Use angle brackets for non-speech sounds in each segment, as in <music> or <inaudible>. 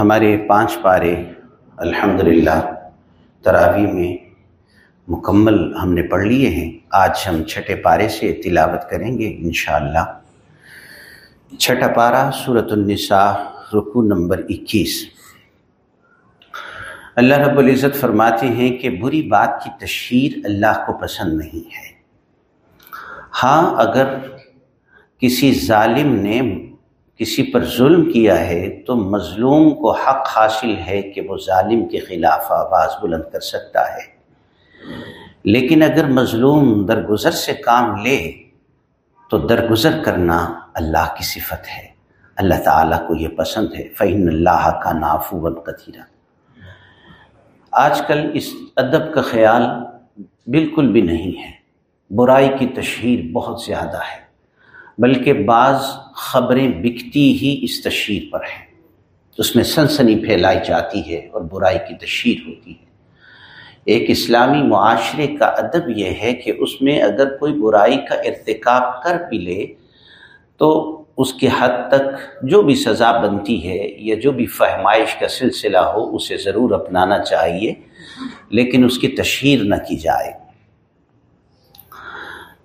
ہمارے پانچ پارے الحمدللہ تراوی میں مکمل ہم نے پڑھ لیے ہیں۔ آج ہم چھٹے پارے سے تلاوت کریں گے انشاءاللہ۔ چھٹا پارہ صورت النساء رکو نمبر اکیس۔ اللہ رب العزت فرماتے ہیں کہ بری بات کی تشہیر اللہ کو پسند نہیں ہے۔ ہاں اگر کسی ظالم نے کسی پر ظلم کیا ہے تو مظلوم کو حق حاصل ہے کہ وہ ظالم کے خلاف آواز بلند کر سکتا ہے۔ لیکن اگر مظلوم درگزر سے کام لے، تو درگزر کرنا اللہ کی صفت ہے۔ اللہ تعالیٰ کو یہ پسند ہے۔ فعین اللہ کا نافو القطیرہ آج کل اس ادب کا خیال بالکل بھی نہیں ہے۔ برائی کی تشہیر بہت زیادہ ہے۔ بلکہ بعض خبریں بکتی ہی اس تشہیر پر ہیں۔ اس میں سنسنی پھیلائی جاتی ہے اور برائی کی تشہیر ہوتی ہے۔ ایک اسلامی معاشرے کا ادب یہ ہے کہ اس میں اگر کوئی برائی کا ارتکاب کر بھی لے، تو اس کے حد تک جو بھی سزا بنتی ہے یا جو بھی فہمائش کا سلسلہ ہو، اسے ضرور اپنانا چاہیے، لیکن اس کی تشہیر نہ کی جائے۔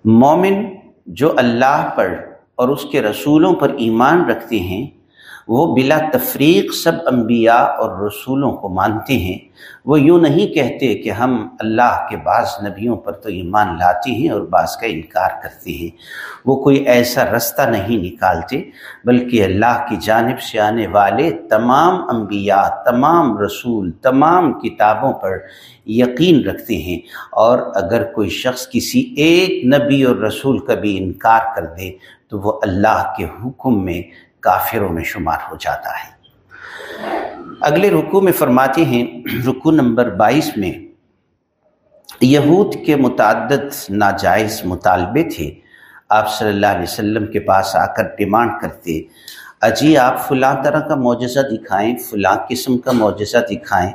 مومن جو اللہ پر اور اس کے رسولوں پر ایمان رکھتے ہیں، وہ بلا تفریق سب انبیاء اور رسولوں کو مانتے ہیں۔ وہ یوں نہیں کہتے کہ ہم اللہ کے بعض نبیوں پر تو ایمان لاتے ہیں اور بعض کا انکار کرتے ہیں۔ وہ کوئی ایسا رستہ نہیں نکالتے، بلکہ اللہ کی جانب سے آنے والے تمام انبیاء، تمام رسول، تمام کتابوں پر یقین رکھتے ہیں۔ اور اگر کوئی شخص کسی ایک نبی اور رسول کا بھی انکار کر دے تو وہ اللہ کے حکم میں کافروں میں شمار ہو جاتا ہے۔ اگلے رکو میں فرماتے ہیں رکو نمبر بائیس میں، یہود کے متعدد ناجائز مطالبے تھے۔ آپ صلی اللہ علیہ وسلم کے پاس آ کر ڈیمانڈ کرتے، اجی آپ فلاں طرح کا معجزہ دکھائیں، فلاں قسم کا معجزہ دکھائیں۔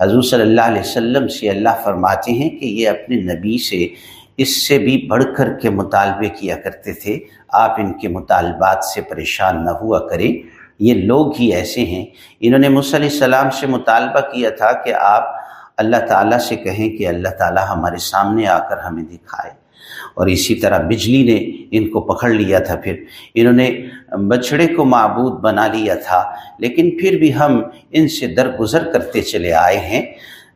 حضور صلی اللہ علیہ وسلم سے اللہ فرماتے ہیں کہ یہ اپنے نبی سے اس سے بھی بڑھ کر کے مطالبے کیا کرتے تھے۔ آپ ان کے مطالبات سے پریشان نہ ہوا کریں۔ یہ لوگ ہی ایسے ہیں۔ انہوں نے علیہ السلام سے مطالبہ کیا تھا کہ آپ اللہ تعالیٰ سے کہیں کہ اللہ تعالیٰ ہمارے سامنے آ کر ہمیں دکھائے۔ اور اسی طرح بجلی نے ان کو پکڑ لیا تھا پھر۔ انہوں نے بچڑے کو معبود بنا لیا تھا۔ لیکن پھر بھی ہم ان سے درگزر کرتے چلے آئے ہیں۔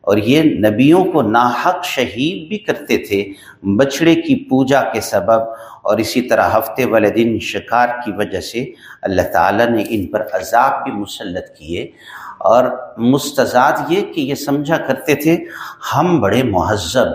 اور یہ نبیوں کو ناحق شہید بھی کرتے تھے بچڑے کی پوجا کے سبب اور اسی طرح ہفتے والے دن شکار کی وجہ سے اللہ تعالیٰ نے ان پر عذاب بھی مسلط کیے اور مستضاد یہ کہ یہ سمجھا کرتے تھے، ہم بڑے مہذب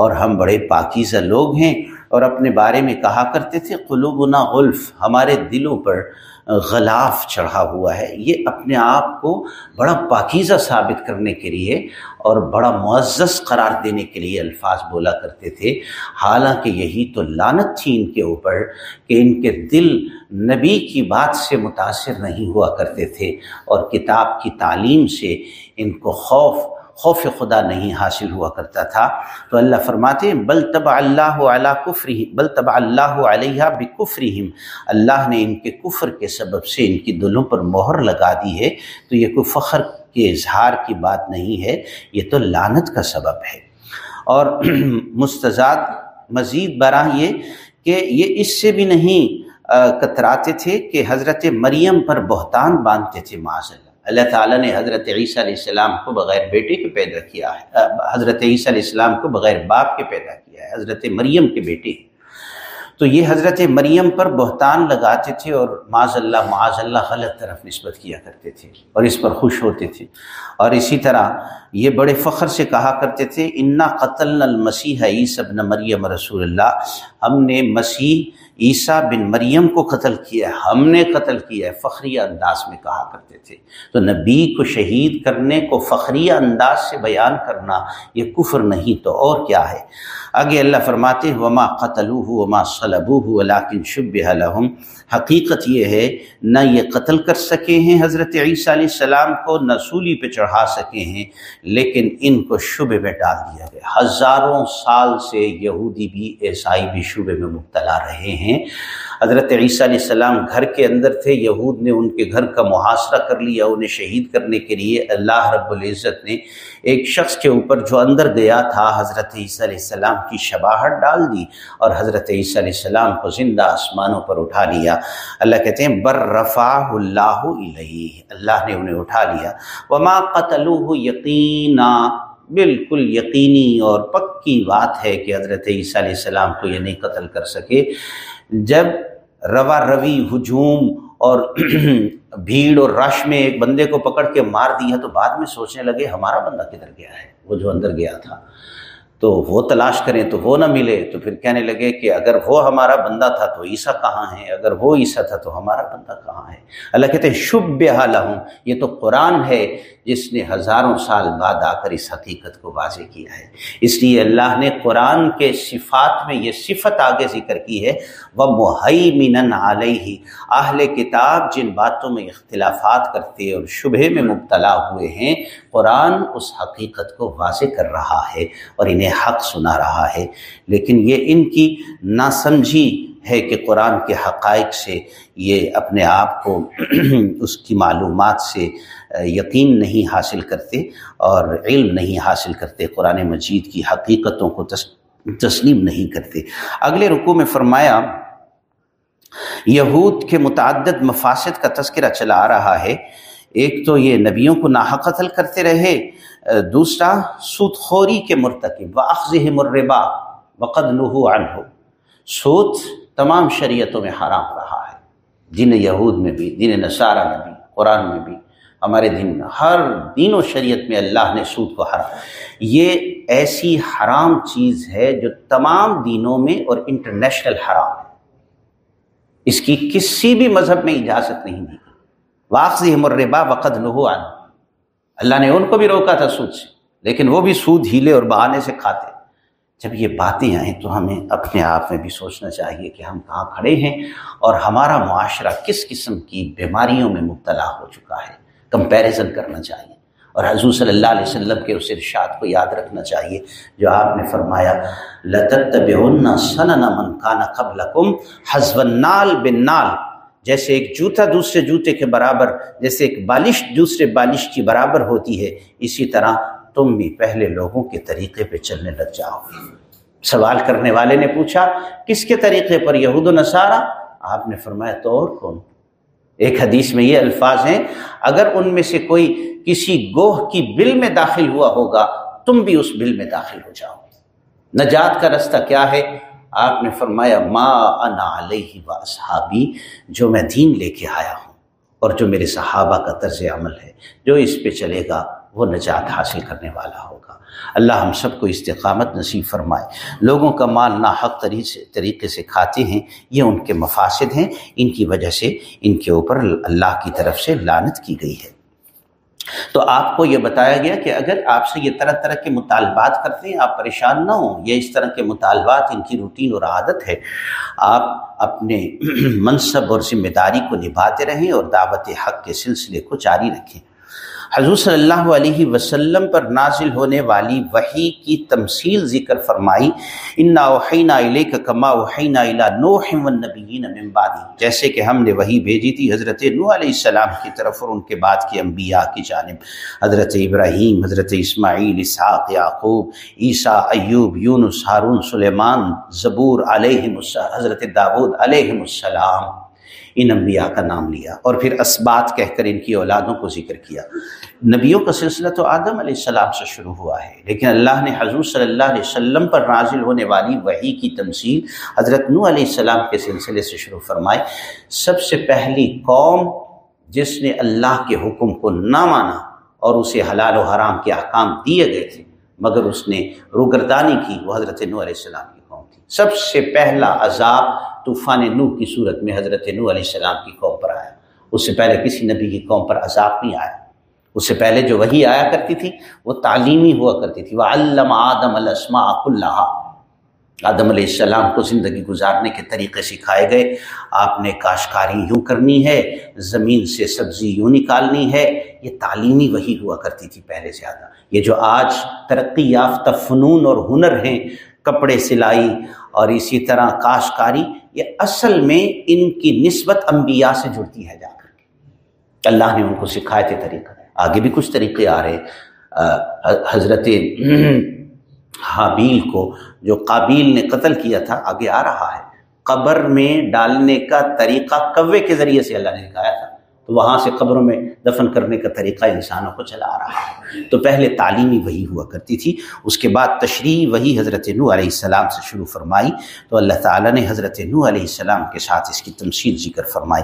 اور ہم بڑے پاکیزہ لوگ ہیں اور اپنے بارے میں کہا کرتے تھے، قلوبنا غلف، ہمارے دلوں پر غلاف چڑھا ہوا ہے۔ یہ اپنے آپ کو بڑا پاکیزہ ثابت کرنے کے لیے اور بڑا معزز قرار دینے کے لیے الفاظ بولا کرتے تھے۔ حالانکہ یہی تو لانت تھی ان کے اوپر کہ ان کے دل نبی کی بات سے متاثر نہیں ہوا کرتے تھے اور کتاب کی تعلیم سے ان کو خوف خوف خدا نہیں حاصل ہوا کرتا تھا۔ تو اللہ فرماتے ہیں، بل تب اللہ علیہ کفر بل تب اللہ علیہ بکفرہم۔ اللہ نے ان کے کفر کے سبب سے ان کی دلوں پر مہر لگا دی ہے۔ تو یہ کوئی فخر کے اظہار کی بات نہیں ہے، یہ تو لانت کا سبب ہے۔ اور <clears throat> مستضاد مزید برآں یہ کہ یہ اس سے بھی نہیں کتراتے تھے کہ حضرت مریم پر بہتان باندھتے تھے معذل اللہ اللہ تعالیٰ نے حضرت عیسیٰ علیہ السلام کو بغیر بیٹے کے پیدا کیا ہے حضرت عیسیٰ علیہ السلام کو بغیر باپ کے پیدا کیا ہے، حضرت مریم کے بیٹے۔ تو یہ حضرت مریم پر بہتان لگاتے تھے اور معاذ اللہ معاذ اللہ غلط طرف نسبت کیا کرتے تھے اور اس پر خوش ہوتے تھے۔ اور اسی طرح یہ بڑے فخر سے کہا کرتے تھے، انا قتل المسیح عیسی ابن مریم رسول اللہ۔ ہم نے مسیح عیسیٰ بن مریم کو قتل کیا ہے، ہم نے قتل کیا ہے فخریہ انداز میں کہا کرتے تھے۔ تو نبی کو شہید کرنے کو فخریہ انداز سے بیان کرنا یہ کفر نہیں تو اور کیا ہے۔ آگے اللہ فرماتے وما قتل وما صلبو ولاکن شب الحم حقیقت یہ ہے، نہ یہ قتل کر سکے ہیں حضرت عیسیٰ علیہ السلام کو، نہ سولی پہ چڑھا سکے ہیں، لیکن ان کو شبہ میں ڈال دیا گیا۔ ہزاروں سال سے یہودی بھی، عیسائی بھی شعبے میں مبتلا رہے ہیں۔ ہیں۔ حضرت عیسیٰ علیہ السلام گھر کے اندر تھے، یہود نے ان کے گھر کا محاصرہ کر لیا، انہیں شہید کرنے کے لیے۔ اللہ رب العزت نے ایک شخص کے اوپر جو اندر گیا تھا، حضرت عیسیٰ علیہ السلام کی شباہٹ ڈال دی اور حضرت عیسیٰ علیہ السلام کو زندہ آسمانوں پر اٹھا لیا۔ اللہ کہتے ہیں، بر رفا اللہ علیہ۔ اللہ نے انہیں اٹھا لیا۔ وما قتل یقینا۔ بالکل یقینی اور پکی بات ہے کہ حضرت عیسیٰ علیہ السلام کو یہ نہیں قتل کر سکے۔ جب روا روی، ہجوم اور <clears throat> بھیڑ اور رش میں ایک بندے کو پکڑ کے مار دیا تو بعد میں سوچنے لگے ہمارا بندہ کدھر گیا ہے؟ وہ جو اندر گیا تھا۔ تو وہ تلاش کریں تو وہ نہ ملے، تو پھر کہنے لگے کہ اگر وہ ہمارا بندہ تھا تو عیسیٰ کہاں ہے اگر وہ عیسیٰ تھا تو ہمارا بندہ کہاں ہے؟ اللہ کہتے ہیں شب حالہ یہ تو قرآن ہے جس نے ہزاروں سال بعد آ کر اس حقیقت کو واضح کیا ہے۔ اس لیے اللہ نے قرآن کے صفات میں یہ صفت آگے ذکر کی ہے وہ محیمن علیہ اہل کتاب جن باتوں میں اختلافات کرتے اور شبہ میں مبتلا ہوئے ہیں، قرآن اس حقیقت کو واضح کر رہا ہے اور انہیں حق سنا رہا ہے۔ لیکن یہ ان کی ناسمجھی ہے کہ قرآن کے حقائق سے یہ اپنے آپ کو <clears throat> اس کی معلومات سے یقین نہیں حاصل کرتے اور علم نہیں حاصل کرتے، قرآن مجید کی حقیقتوں کو تسلیم نہیں کرتے۔ اگلے رکوع میں فرمایا، یہود کے متعدد مفاسد کا تذکرہ چلا آ رہا ہے۔ ایک تو یہ نبیوں کو ناحق قتل کرتے رہے دوسرا سود خوری کے مرتکب واخذ مربا وقد نحو عنہ۔ سود تمام شریعتوں میں حرام رہا ہے۔ دین یہود میں بھی، دین نصارہ میں بھی، قرآن میں بھی، ہمارے دین میں، ہر دین و شریعت میں اللہ نے سود کو حرام۔ یہ ایسی حرام چیز ہے جو تمام دینوں میں اور انٹرنیشنل حرام ہے۔ اس کی کسی بھی مذہب میں اجازت نہیں دی۔ واقعی مربا وقت نہو اللہ نے ان کو بھی روکا تھا سود سے، لیکن وہ بھی سود ہیلے اور بہانے سے کھاتے۔ جب یہ باتیں آئیں تو ہمیں اپنے آپ میں بھی سوچنا چاہیے کہ ہم کہاں کھڑے ہیں اور ہمارا معاشرہ کس قسم کی بیماریوں میں مبتلا ہو چکا ہے۔ کمپیریزن کرنا چاہیے اور حضور صلی اللہ علیہ وسلم کے اس ارشاد کو یاد رکھنا چاہیے، جو آپ نے فرمایا سنن من کان قبلکم حزب النال بالنال جیسے ایک جوتا دوسرے جوتے کے برابر، جیسے ایک بالش دوسرے بالش کی برابر ہوتی ہے، اسی طرح تم بھی پہلے لوگوں کے طریقے پہ چلنے لگ جاؤ۔ گے سوال کرنے والے نے پوچھا، کس کے طریقے پر یہود و نصارہ؟ آپ نے فرمایا، تو اور کون؟ ایک حدیث میں یہ الفاظ ہیں، اگر ان میں سے کوئی کسی گوہ کی بل میں داخل ہوا ہوگا، تم بھی اس بل میں داخل ہو جاؤ۔ نجات کا رستہ کیا ہے؟ آپ نے فرمایا، ما انا علیہ و اصحابی، جو میں دین لے کے آیا ہوں اور جو میرے صحابہ کا طرز عمل ہے، جو اس پہ چلے گا، وہ نجات حاصل کرنے والا ہوگا۔ اللہ ہم سب کو استقامت نصیب فرمائے۔ لوگوں کا مال نا حق طریقے سے کھاتے ہیں۔ یہ ان کے مفاسد ہیں۔ ان کی وجہ سے ان کے اوپر اللہ کی طرف سے لانت کی گئی ہے۔ تو آپ کو یہ بتایا گیا کہ اگر آپ سے یہ طرح طرح کے مطالبات کرتے ہیں، آپ پریشان نہ ہوں، یہ اس طرح کے مطالبات ان کی روٹین اور عادت ہے۔ آپ اپنے <clears throat> منصب اور ذمہ داری کو نبھاتے رہیں اور دعوت حق کے سلسلے کو جاری رکھیں۔ حضور صلی اللہ علیہ وسلم پر نازل ہونے والی وحی کی تمثیل ذکر فرمائی، انا وحینا الیک کما وحینا الی نوح والنبیین من جیسے کہ ہم نے وحی بھیجی تھی حضرت نوح علیہ السلام کی طرف اور ان کے بعد کی انبیاء کی جانب۔ حضرت ابراہیم، حضرت اسماعیل، اسحاق، یعقوب، عیسیٰ، ایوب، یونس، ہارون، سلیمان، زبور علیہ حضرت داود علیہ السلام۔ ان انبیاء کا نام لیا اور پھر اسبات کہہ کر ان کی اولادوں کو ذکر کیا۔ نبیوں کا سلسلہ تو آدم علیہ السلام سے شروع ہوا ہے، لیکن اللہ نے حضور صلی اللہ علیہ وسلم پر نازل ہونے والی وحی کی تمثیل حضرت نو علیہ السلام کے سلسلے سے شروع فرمائے سب سے پہلی قوم جس نے اللہ کے حکم کو نہ مانا اور اسے حلال و حرام کے احکام دیے گئے تھے، مگر اس نے روگردانی کی، وہ حضرت نو علیہ السلام کی قوم تھی۔ سب سے پہلا عذاب طوفان نو کی صورت میں حضرت نو علیہ السلام کی قوم پر آیا۔ اس سے پہلے کسی نبی کی قوم پر عذاب نہیں آیا۔ اس سے پہلے جو وہی آیا کرتی تھی، وہ تعلیمی ہوا کرتی تھی۔ وہ علم آدم السما اللہ آدم علیہ السلام کو زندگی گزارنے کے طریقے سکھائے گئے۔ آپ نے کاشتکاری یوں کرنی ہے، زمین سے سبزی یوں نکالنی ہے۔ یہ تعلیمی وہی ہوا کرتی تھی پہلے زیادہ۔ یہ جو آج ترقی یافتہ فنون اور ہنر ہیں، کپڑے، سلائی اور اسی طرح کاشتکاری یہ اصل میں ان کی نسبت انبیاء سے جڑتی ہے جا کر۔ کے اللہ نے ان کو سکھائے تھے طریقہ۔ آگے بھی کچھ طریقے آ رہے۔ حضرت حابیل کو جو قابیل نے قتل کیا تھا، آگے آ رہا ہے۔ قبر میں ڈالنے کا طریقہ کوے کے ذریعے سے اللہ نے سکھایا تھا۔ تو وہاں سے قبروں میں دفن کرنے کا طریقہ انسانوں کو چلا آ رہا ہے۔ تو پہلے تعلیمی وہی ہوا کرتی تھی، اس کے بعد تشریح وہی حضرت نو علیہ السلام سے شروع فرمائی۔ تو اللہ تعالیٰ نے حضرت نو علیہ السلام کے ساتھ اس کی تمثیل ذکر فرمائی۔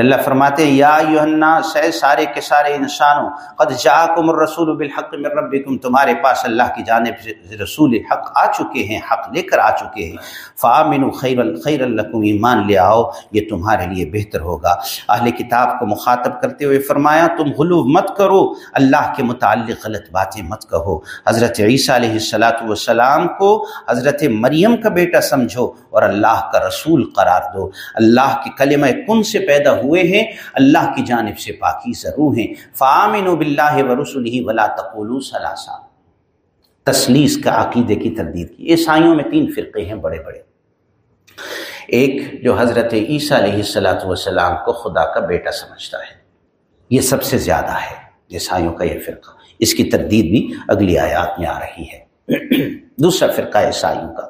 اللہ فرماتے یا یوحنا سے سارے کے سارے انسانوں، قد جاکم الرسول بالحق من ربکم۔ تمہارے پاس اللہ کی جانب سے رسول حق آ چکے ہیں، حق لے کر آ چکے ہیں۔ فامن خیر خیر الکم ایمان لے آؤ، یہ تمہارے لیے بہتر ہوگا۔ اہل کتاب کو مخاطب کرتے ہوئے فرمایا، تم غلو مت کرو، اللہ کے متعلق غلط باتیں مت کہو۔ حضرت عیسیٰ علیہ السلاۃ والسلام کو حضرت مریم کا بیٹا سمجھو اور اللہ کا رسول قرار دو۔ اللہ کے کلمہ کن سے پیدا ہوئے ہیں؟ اللہ کی جانب سے پاکی ضرور ہیں۔ فامن و بلّہ و رسول ولا تقول ثلاثہ تسلیس کا عقیدے کی تردید کی۔ عیسائیوں میں تین فرقے ہیں، بڑے بڑے۔ ایک جو حضرت عیسیٰ علیہ السلاۃ والسلام کو خدا کا بیٹا سمجھتا ہے۔ یہ سب سے زیادہ ہے۔ عیسائیوں کا یہ فرقہ۔ اس کی تردید بھی اگلی آیات میں آ رہی ہے۔ <clears throat> دوسرا فرقہ عیسائیوں کا،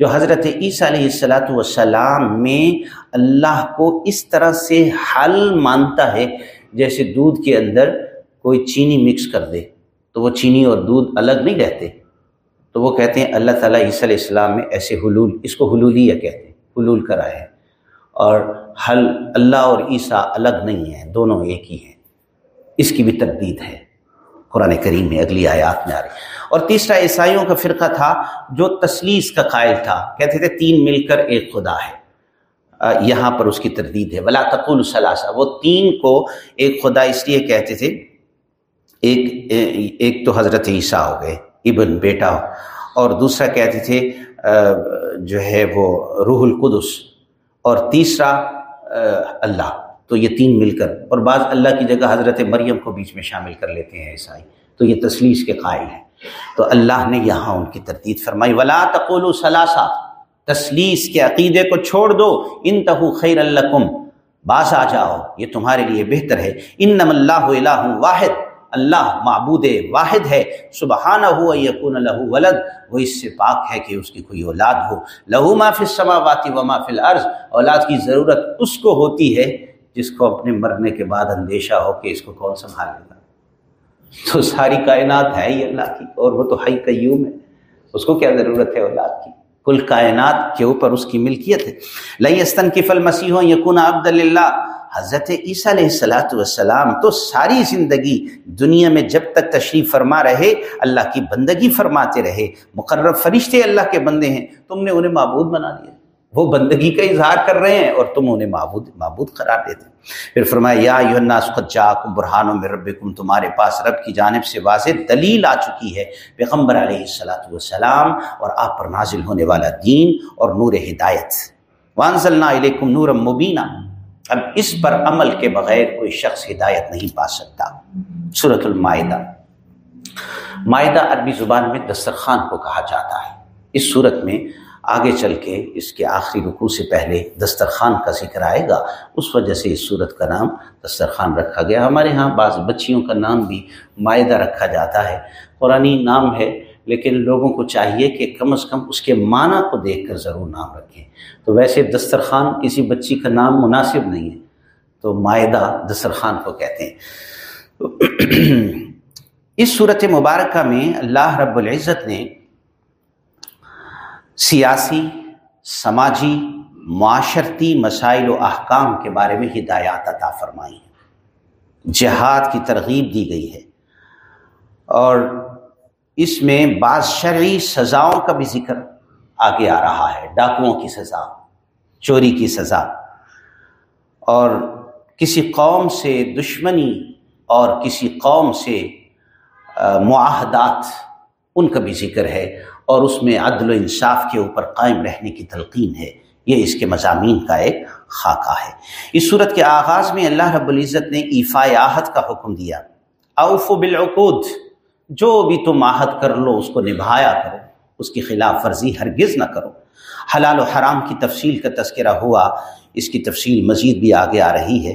جو حضرت عیسیٰ علیہ السلاۃ والسلام میں اللہ کو اس طرح سے حل مانتا ہے جیسے دودھ کے اندر کوئی چینی مکس کر دے، تو وہ چینی اور دودھ الگ نہیں رہتے۔ تو وہ کہتے ہیں اللہ تعالیٰ عیسیٰ علیہ السلام میں ایسے حلول، اس کو حلولیہ کہتے ہیں۔ حلول کرائے اور حل اللہ اور عیسیٰ الگ نہیں ہیں، دونوں ایک ہی ہیں۔ اس کی بھی تردید ہے۔ قرآن کریم میں اگلی آیات میں آ رہی۔ اور تیسرا، عیسائیوں کا فرقہ تھا جو تسلیس کا قائل تھا۔ کہتے تھے، تین مل کر ایک خدا ہے۔ یہاں پر اس کی تردید ہے۔ ولا تقول ثلاثہ وہ تین کو ایک خدا اس لیے کہتے تھے، ایک ایک تو حضرت عیسیٰ ہو گئے، ابن بیٹا اور دوسرا کہتے تھے جو ہے وہ روح القدس اور تیسرا اللہ۔ تو یہ تین مل کر، اور بعض اللہ کی جگہ حضرت مریم کو بیچ میں شامل کر لیتے ہیں عیسائی۔ تو یہ تسلیس کے قائل ہیں۔ تو اللہ نے یہاں ان کی تردید فرمائی۔ ولا تقول ثلاثہ تسلیس کے عقیدے کو چھوڑ دو۔ ان تہو خیر الکم باس آ جاؤ، یہ تمہارے لیے بہتر ہے۔ ان نم اللہ الہ واحد۔ اللہ معبود واحد ہے، سبحانہ ہو یقون لہو ولد، وہ اس سے پاک ہے کہ اس کی کوئی اولاد ہو۔ لہو ما فی السماوات و ما فی الارض، اولاد کی ضرورت اس کو ہوتی ہے جس کو اپنے مرنے کے بعد اندیشہ ہو کہ اس کو کون سنبھالے گا۔ تو ساری کائنات ہے ہی اللہ کی، اور وہ تو حی قیوم ہے۔ اس کو کیا ضرورت ہے اولاد کی؟ کل کائنات کے اوپر اس کی ملکیت ہے۔ لئی استن کی فل مسیح یقون عبد اللہ حضرت عیسیٰ علیہ السلاۃ والسلام تو ساری زندگی دنیا میں جب تک تشریف فرما رہے، اللہ کی بندگی فرماتے رہے مقرر فرشتے اللہ کے بندے ہیں، تم نے انہیں معبود بنا دیا وہ بندگی کا اظہار کر رہے ہیں اور تم انہیں معبود معبود قرار دیتے پھر فرمایا، یا یوناس قد جاکم برہانوں میں ربکم، تمہارے پاس رب کی جانب سے واضح دلیل آ چکی ہے پیغمبر علیہ السلاۃ والسلام اور آپ پر نازل ہونے والا دین اور نور ہدایت۔ وانزلنا علیکم نورم مبینہ اب اس پر عمل کے بغیر کوئی شخص ہدایت نہیں پا سکتا۔ صورت المائدہ۔ معدہ عربی زبان میں دسترخوان کو کہا جاتا ہے۔ اس صورت میں آگے چل کے اس کے آخری رکوع سے پہلے دسترخوان کا ذکر آئے گا۔ اس وجہ سے اس صورت کا نام دسترخوان رکھا گیا۔ ہمارے ہاں بعض بچیوں کا نام بھی معدہ رکھا جاتا ہے۔ قرآن نام ہے لیکن لوگوں کو چاہیے کہ کم از کم اس کے معنی کو دیکھ کر ضرور نام رکھیں۔ تو ویسے دسترخوان کسی بچی کا نام مناسب نہیں ہے، تو معدہ دسترخوان کو کہتے ہیں۔ اس صورت مبارکہ میں اللہ رب العزت نے سیاسی، سماجی، معاشرتی مسائل و احکام کے بارے میں ہدایات عطا فرمائی ہیں۔ جہاد کی ترغیب دی گئی ہے۔ اور اس میں بعض شرعی سزاؤں کا بھی ذکر آگے آ رہا ہے، ڈاکوؤں کی سزا، چوری کی سزا۔ اور کسی قوم سے دشمنی اور کسی قوم سے معاہدات، ان کا بھی ذکر ہے۔ اور اس میں عدل و انصاف کے اوپر قائم رہنے کی تلقین ہے۔ یہ اس کے مضامین کا ایک خاکہ ہے۔ اس صورت کے آغاز میں اللہ رب العزت نے ایفا آہد کا حکم دیا۔ اوف بالعقود۔ جو بھی تم آہد کر لو، اس کو نبھایا کرو۔ اس کی خلاف ورزی ہرگز نہ کرو۔ حلال و حرام کی تفصیل کا تذکرہ ہوا، اس کی تفصیل مزید بھی آگے آ رہی ہے۔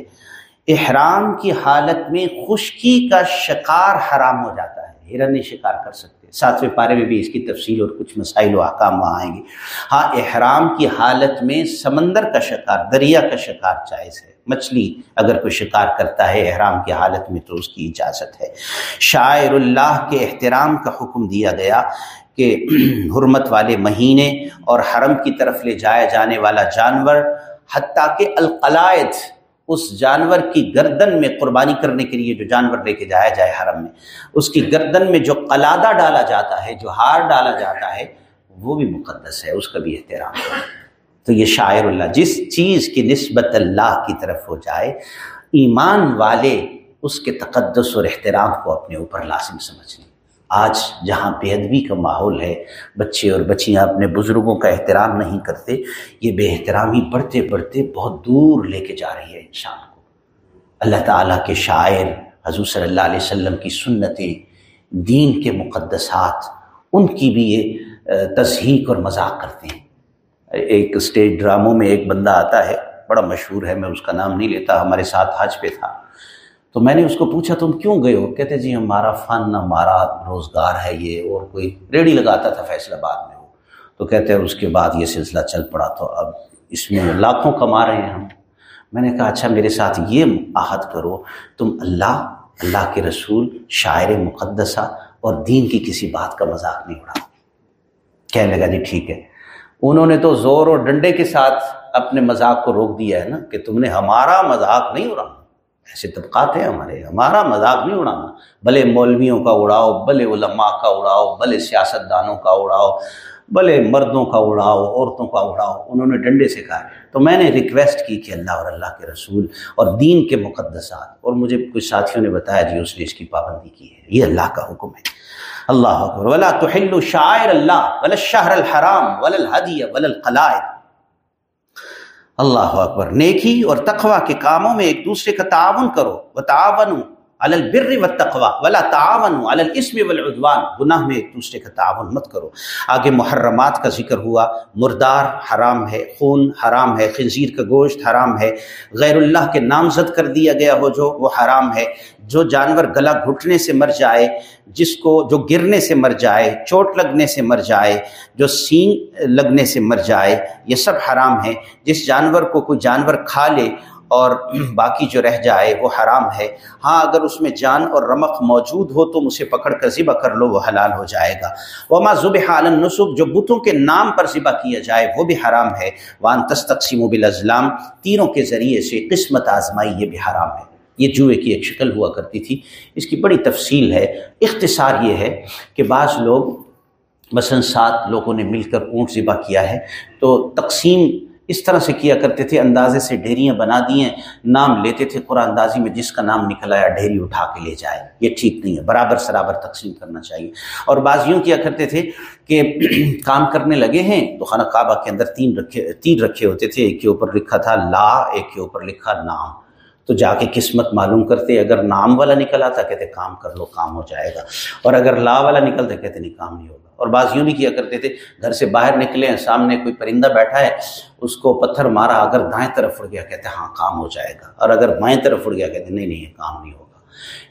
احرام کی حالت میں خشکی کا شکار حرام ہو جاتا ہے، ہرن شکار کر سکتے ساتویں پارے میں بھی اس کی تفصیل اور کچھ مسائل و احکام وہاں آئیں گے۔ ہاں احرام کی حالت میں سمندر کا شکار، دریا کا شکار جائز ہے۔ مچھلی اگر کوئی شکار کرتا ہے احرام کی حالت میں تو اس کی اجازت ہے۔ شاعر اللہ کے احترام کا حکم دیا گیا کہ <clears throat> حرمت والے مہینے اور حرم کی طرف لے جایا جانے والا جانور، حتیٰ کہ القلائد اس جانور کی گردن میں قربانی کرنے کے لیے جو جانور لے کے جایا جائے حرم میں، اس کی گردن میں جو قلادہ ڈالا جاتا ہے، جو ہار ڈالا جاتا ہے، وہ بھی مقدس ہے، اس کا بھی احترام۔ ہے تو یہ شاعر اللہ، جس چیز کی نسبت اللہ کی طرف ہو جائے، ایمان والے اس کے تقدس اور احترام کو اپنے اوپر لازم سمجھ لیں آج جہاں بے ادبی کا ماحول ہے، بچے اور بچیاں اپنے بزرگوں کا احترام نہیں کرتے، یہ بے احترامی بڑھتے بڑھتے بہت دور لے کے جا رہی ہے انسان کو۔ اللہ تعالیٰ کے شاعر، حضور صلی اللہ علیہ وسلم کی سنتیں، دین کے مقدسات، ان کی بھی یہ تصحیق اور مذاق کرتے ہیں۔ ایک اسٹیج ڈراموں میں ایک بندہ آتا ہے، بڑا مشہور ہے، میں اس کا نام نہیں لیتا، ہمارے ساتھ حج پہ تھا۔ تو میں نے اس کو پوچھا، تم کیوں گئے ہو؟ کہتے جی ہمارا فن، ہمارا روزگار ہے یہ، اور کوئی ریڈی لگاتا تھا فیصل آباد میں وہ. تو کہتے ہیں اس کے بعد یہ سلسلہ چل پڑا تو اب اس میں لاکھوں کما رہے ہیں ہم. میں نے کہا اچھا میرے ساتھ یہ عہد کرو، تم اللہ اللہ کے رسول، شاعر مقدسہ اور دین کی کسی بات کا مذاق نہیں اڑاؤ۔ کہنے لگا جی ٹھیک ہے۔ انہوں نے تو زور اور ڈنڈے کے ساتھ اپنے مذاق کو روک دیا ہے نا، کہ تم نے ہمارا مذاق نہیں اڑانا ایسے طبقات ہیں ہمارے ہمارا مذاق نہیں اڑانا۔ بھلے مولویوں کا اڑاؤ، بھلے علماء کا اڑاؤ، بھلے سیاست دانوں کا اڑاؤ، بھلے مردوں کا اڑاؤ، عورتوں کا اڑاؤ، انہوں نے ڈنڈے سے کہا تو میں نے ریکویسٹ کی کہ اللہ اور اللہ کے رسول اور دین کے مقدسات، اور مجھے کچھ ساتھیوں نے بتایا جی اس نے اس کی پابندی کی ہے۔ یہ اللہ کا حکم ہے۔ اللہ اکبر۔ ولا تحل شاعر اللہ ولا الشہر الحرام ولا الحدی ولا القلائد۔ اللہ اکبر، نیکی اور تقوی کے کاموں میں ایک دوسرے کا تعاون کرو و تعاون البر و تقوا ولا تعاون الاسم والعدوان. گناہ میں ایک دوسرے کا تعاون مت کرو. آگے محرمات کا ذکر ہوا. مردار حرام ہے، خون حرام ہے، خنزیر کا گوشت حرام ہے. غیر اللہ کے نامزد کر دیا گیا ہو جو، وہ حرام ہے. جو جانور گلا گھٹنے سے مر جائے، جس کو جو گرنے سے مر جائے، چوٹ لگنے سے مر جائے، جو سینگ لگنے سے مر جائے، یہ سب حرام ہے جس جانور کو کوئی جانور کھا لے اور باقی جو رہ جائے وہ حرام ہے۔ ہاں اگر اس میں جان اور رمق موجود ہو تو اسے پکڑ کر ذبح کر لو، وہ حلال ہو جائے گا۔ وما ذبح عالم نصب جو بتوں کے نام پر ذبح کیا جائے، وہ بھی حرام ہے۔ وان تستقسیم و بالازلام تینوں کے ذریعے سے قسمت آزمائی، یہ بھی حرام ہے۔ یہ جوئے کی ایک شکل ہوا کرتی تھی۔ اس کی بڑی تفصیل ہے۔ اختصار یہ ہے کہ بعض لوگ مثلاً سات لوگوں نے مل کر اونٹ ذبح کیا ہے۔ تو تقسیم اس طرح سے کیا کرتے تھے، اندازے سے ڈھیریاں بنا دی ہیں نام لیتے تھے قرآن اندازی میں جس کا نام نکل آیا، ڈھیری اٹھا کے لے جائے۔ یہ ٹھیک نہیں ہے، برابر سرابر تقسیم کرنا چاہیے۔ اور بعض یوں کیا کرتے تھے کہ <clears throat> کام کرنے لگے ہیں تو خانہ کعبہ کے اندر تین رکھے تین رکھے ہوتے تھے، ایک کے اوپر لکھا تھا لا، ایک کے اوپر لکھا نام۔ تو جا کے قسمت معلوم کرتے، اگر نام والا نکل آتا، کہتے کام کر لو، کام ہو جائے گا۔ اور اگر لا والا نکلتا، کہتے نہیں، کام نہیں ہوگا اور بعض یوں نہیں کیا کرتے تھے، گھر سے باہر نکلے، سامنے کوئی پرندہ بیٹھا ہے، اس کو پتھر مارا، اگر دائیں طرف اڑ گیا، کہتے ہاں کام ہو جائے گا۔ اور اگر بائیں طرف اڑ گیا، کہتے نہیں نہیں، یہ کام نہیں ہوگا۔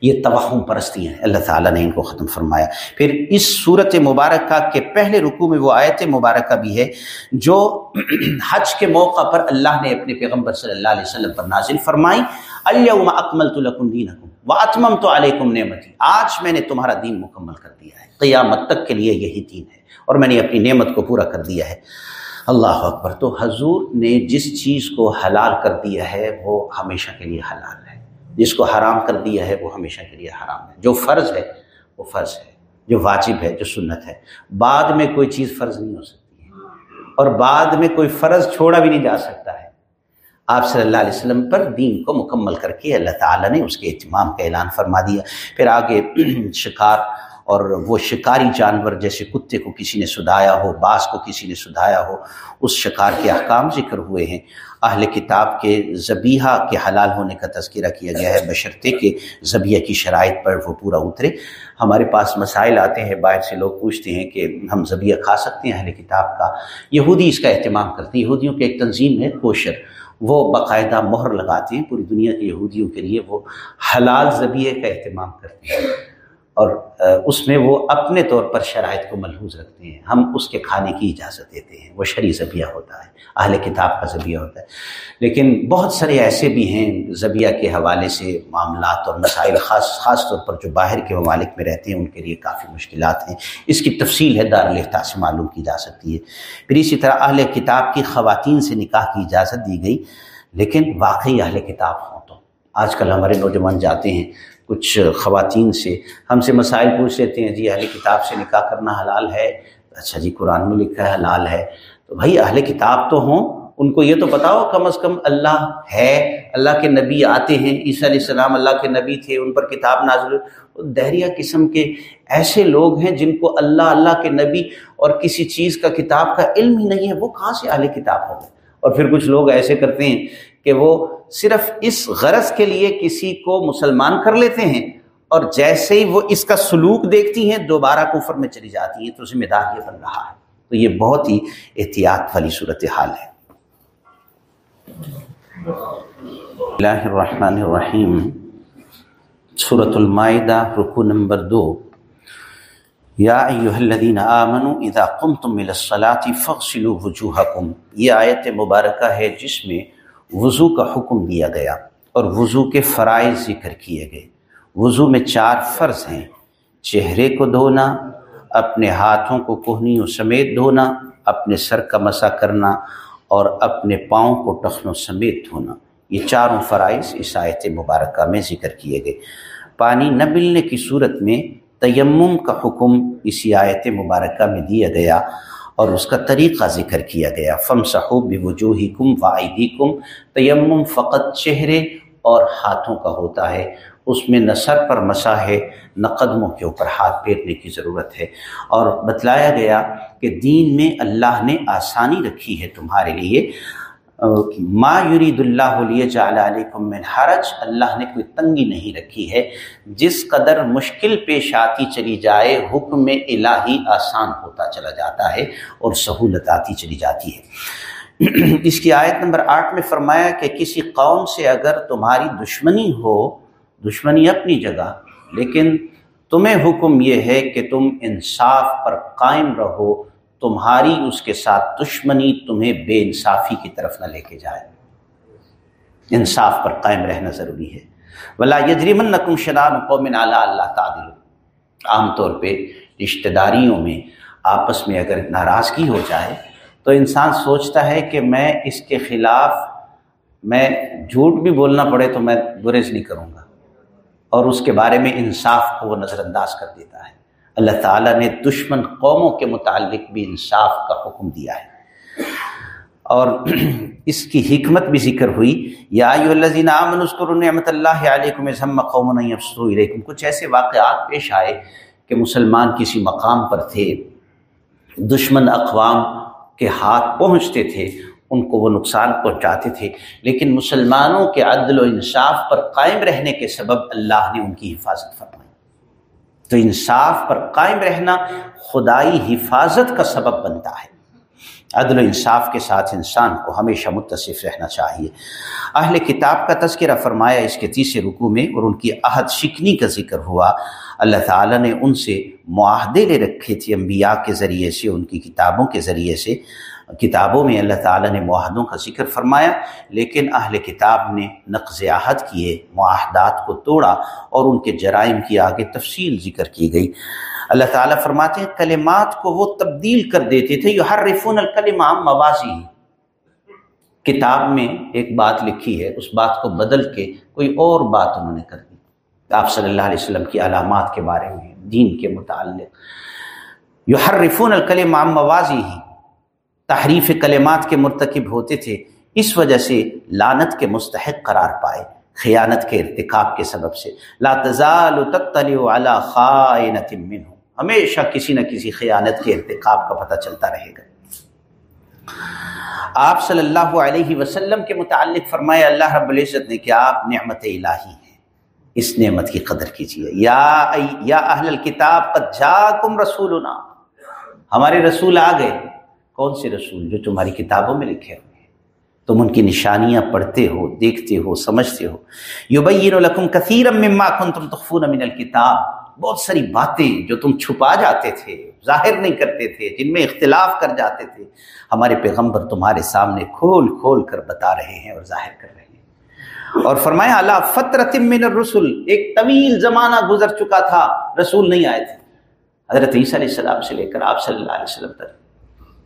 یہ توہم پرستی ہیں۔ اللہ تعالیٰ نے ان کو ختم فرمایا۔ پھر اس صورت مبارکہ کے پہلے رکوع میں وہ آیت مبارکہ بھی ہے، جو <clears throat> حج کے موقع پر اللہ نے اپنے پیغمبر صلی اللہ علیہ وسلم پر نازل فرمائی الم اکمل تو لکم و اتمم تو علیکم نعمتی آج میں نے تمہارا دین مکمل کر دیا ہے۔ قیامت تک کے لیے یہی دین ہے اور میں نے اپنی نعمت کو پورا کر دیا ہے۔ اللہ اکبر۔ تو حضور نے جس چیز کو حلال کر دیا ہے، وہ ہمیشہ کے لیے حلال ہے۔ جس کو حرام کر دیا ہے، وہ ہمیشہ کے لیے حرام ہے۔ جو فرض ہے، وہ فرض ہے۔ جو واجب ہے، جو سنت ہے۔ بعد میں کوئی چیز فرض نہیں ہو سکتی ہے۔ اور بعد میں کوئی فرض چھوڑا بھی نہیں جا سکتا آپ صلی اللہ علیہ وسلم پر دین کو مکمل کر کے اللہ تعالیٰ نے اس کے اہتمام کا اعلان فرما دیا۔ پھر آگے <clears throat> شکار اور وہ شکاری جانور جیسے کتے کو کسی نے سدھایا ہو باس کو کسی نے سدھایا ہو، اس شکار کے احکام ذکر ہوئے ہیں۔ اہل کتاب کے ذبیحہ کے حلال ہونے کا تذکرہ کیا گیا ہے، بشرطے کے ذبیحہ کی شرائط پر وہ پورا اترے۔ ہمارے پاس مسائل آتے ہیں، باہر سے لوگ پوچھتے ہیں کہ ہم ذبیحہ کھا سکتے ہیں اہل کتاب کا۔ یہودی اس کا اہتمام کرتے ہیں، یہودیوں کی ایک تنظیم ہے کوشر وہ باقاعدہ مہر لگاتے ہیں پوری دنیا کے یہودیوں کے لیے، وہ حلال ذبیعے کا اہتمام کرتے ہیں۔ اور اس میں وہ اپنے طور پر شرائط کو ملحوظ رکھتے ہیں۔ ہم اس کے کھانے کی اجازت دیتے ہیں۔ وہ شرع ذبیہ ہوتا ہے۔ اہل کتاب کا ذبیہ ہوتا ہے۔ لیکن بہت سارے ایسے بھی ہیں ذبیہ کے حوالے سے معاملات اور مسائل، خاص خاص طور پر جو باہر کے ممالک میں رہتے ہیں، ان کے لیے کافی مشکلات ہیں۔ اس کی تفصیل ہے دار سے معلوم کی جا سکتی ہے۔ پھر اسی طرح اہل کتاب کی خواتین سے نکاح کی اجازت دی گئی، لیکن واقعی اہل کتاب ہوں آج کل ہمارے نوجوان جاتے ہیں کچھ خواتین سے۔ ہم سے مسائل پوچھ لیتے ہیں جی اہل کتاب سے نکاح کرنا حلال ہے؟ اچھا جی قرآن میں لکھا ہے حلال ہے۔ تو بھائی اہل کتاب تو ہوں، ان کو یہ تو پتا ہو کم از کم اللہ ہے۔ اللہ کے نبی آتے ہیں، عیسیٰ علیہ السلام اللہ کے نبی تھے، ان پر کتاب نازل دہریہ قسم کے ایسے لوگ ہیں جن کو اللہ اللہ کے نبی اور کسی چیز کا، کتاب کا علم ہی نہیں ہے۔ وہ کہاں سے اہل کتاب ہو گئے؟ اور پھر کچھ لوگ ایسے کرتے ہیں کہ وہ صرف اس غرض کے لیے کسی کو مسلمان کر لیتے ہیں اور جیسے ہی وہ اس کا سلوک دیکھتی ہیں، دوبارہ کفر میں چلی جاتی ہیں، تو ذمہ دار یہ بن رہا ہے۔ تو یہ بہت ہی احتیاط والی صورت حال ہے۔ اللہ الرحمن الرحیم صورت المائدہ رکو نمبر دو۔ یا ایوہ الذین آمنوا اذا قمتم الى الصلاة فاغسلوا وجوہکم۔ یہ آیت مبارکہ ہے جس میں وضو کا حکم دیا گیا اور وضو کے فرائض ذکر کیے گئے۔ وضو میں چار فرض ہیں۔ چہرے کو دھونا، اپنے ہاتھوں کو کوہنیوں سمیت دھونا، اپنے سر کا مسا کرنا اور اپنے پاؤں کو ٹخنوں سمیت دھونا۔ یہ چاروں فرائض اس آیت مبارکہ میں ذکر کیے گئے۔ پانی نہ ملنے کی صورت میں تیمم کا حکم اسی آیت مبارکہ میں دیا گیا۔ اور اس کا طریقہ ذکر کیا گیا۔ فم صحب وجوہی کم واحدی کم تیمم فقط چہرے اور ہاتھوں کا ہوتا ہے۔ اس میں نہ سر پر مسا ہے، نہ قدموں کے اوپر ہاتھ پھیرنے کی ضرورت ہے۔ اور بتلایا گیا کہ دین میں اللہ نے آسانی رکھی ہے تمہارے لیے۔ ما یرید اللہ علیہ جعل علیکم من حرج؟ اللہ نے کوئی تنگی نہیں رکھی ہے۔ جس قدر مشکل پیش آتی چلی جائے، حکم الہی آسان ہوتا چلا جاتا ہے اور سہولت آتی چلی جاتی ہے۔ اس کی آیت نمبر آٹھ میں فرمایا کہ کسی قوم سے اگر تمہاری دشمنی ہو، دشمنی اپنی جگہ، لیکن تمہیں حکم یہ ہے کہ تم انصاف پر قائم رہو تمہاری اس کے ساتھ دشمنی تمہیں بے انصافی کی طرف نہ لے کے جائے۔ انصاف پر قائم رہنا ضروری ہے۔ ولا یجریمن نقم شنان قوم اعلیٰ اللہ تعدل عام طور پہ رشتہ داریوں میں آپس میں اگر ناراضگی ہو جائے تو انسان سوچتا ہے کہ میں اس کے خلاف میں جھوٹ بھی بولنا پڑے تو میں گریز نہیں کروں گا اور اس کے بارے میں انصاف کو وہ نظر انداز کر دیتا ہے۔ اللہ تعالیٰ نے دشمن قوموں کے متعلق بھی انصاف کا حکم دیا ہے۔ اور <clears throat> اس کی حکمت بھی ذکر ہوئی۔ یا نعمت اللہ علیکم قوم علیکم کچھ ایسے واقعات پیش آئے کہ مسلمان کسی مقام پر تھے، دشمن اقوام کے ہاتھ پہنچتے تھے، ان کو وہ نقصان پہنچاتے تھے۔ لیکن مسلمانوں کے عدل و انصاف پر قائم رہنے کے سبب اللہ نے ان کی حفاظت فرمائی۔ تو انصاف پر قائم رہنا خدائی حفاظت کا سبب بنتا ہے۔ عدل و انصاف کے ساتھ انسان کو ہمیشہ متصف رہنا چاہیے۔ اہل کتاب کا تذکرہ فرمایا اس کے تیسرے رکوع میں اور ان کی عہد شکنی کا ذکر ہوا۔ اللہ تعالیٰ نے ان سے معاہدے لے رکھے تھے انبیاء کے ذریعے سے، ان کی کتابوں کے ذریعے سے۔ کتابوں میں اللہ تعالیٰ نے معاہدوں کا ذکر فرمایا، لیکن اہل کتاب نے نقض عہد کیے، معاہدات کو توڑا اور ان کے جرائم کی آگے تفصیل ذکر کی گئی۔ اللہ تعالیٰ فرماتے ہیں، کلمات کو وہ تبدیل کر دیتے تھے یہ ہر رفون الکلمام موازی کتاب میں ایک بات لکھی ہے، اس بات کو بدل کے کوئی اور بات انہوں نے کر دی۔ آپ صلی اللہ علیہ وسلم کی علامات کے بارے میں، دین کے متعلق۔ یو ہر رفون الکلمام موازی ہی تحریف کلمات کے مرتکب ہوتے تھے، اس وجہ سے لانت کے مستحق قرار پائے، خیانت کے ارتکاب کے سبب سے۔ لا تزال تطلع على خائنت منه ہمیشہ کسی نہ کسی خیانت کے ارتقاب کا پتہ چلتا رہے گا۔ آپ صلی اللہ علیہ وسلم کے متعلق فرمایا، اللہ رب العزت نے کہ آپ نعمت الہی ہیں۔ اس نعمت کی قدر کیجیے۔ یا یا اہل الکتاب، قد جاکم رسولنا۔ ہمارے رسول آ گئے۔ کون سے رسول جو تمہاری کتابوں میں لکھے ہوئے ہیں؟ تم ان کی نشانیاں پڑھتے ہو، دیکھتے ہو، سمجھتے ہو۔ یبین لکم کثیرا مما کنتم تخفون من الکتاب۔ بہت ساری باتیں جو تم چھپا جاتے تھے، ظاہر نہیں کرتے تھے، جن میں اختلاف کر جاتے تھے، ہمارے پیغمبر تمہارے سامنے کھول کھول کر بتا رہے ہیں اور ظاہر کر رہے ہیں۔ اور فرمایا اللہ فطرت من الرسل ایک طویل زمانہ گزر چکا تھا، رسول نہیں آئے تھے۔ حضرت عیسیٰ علیہ السلام سے لے کر آپ صلی اللہ علیہ وسلم تک۔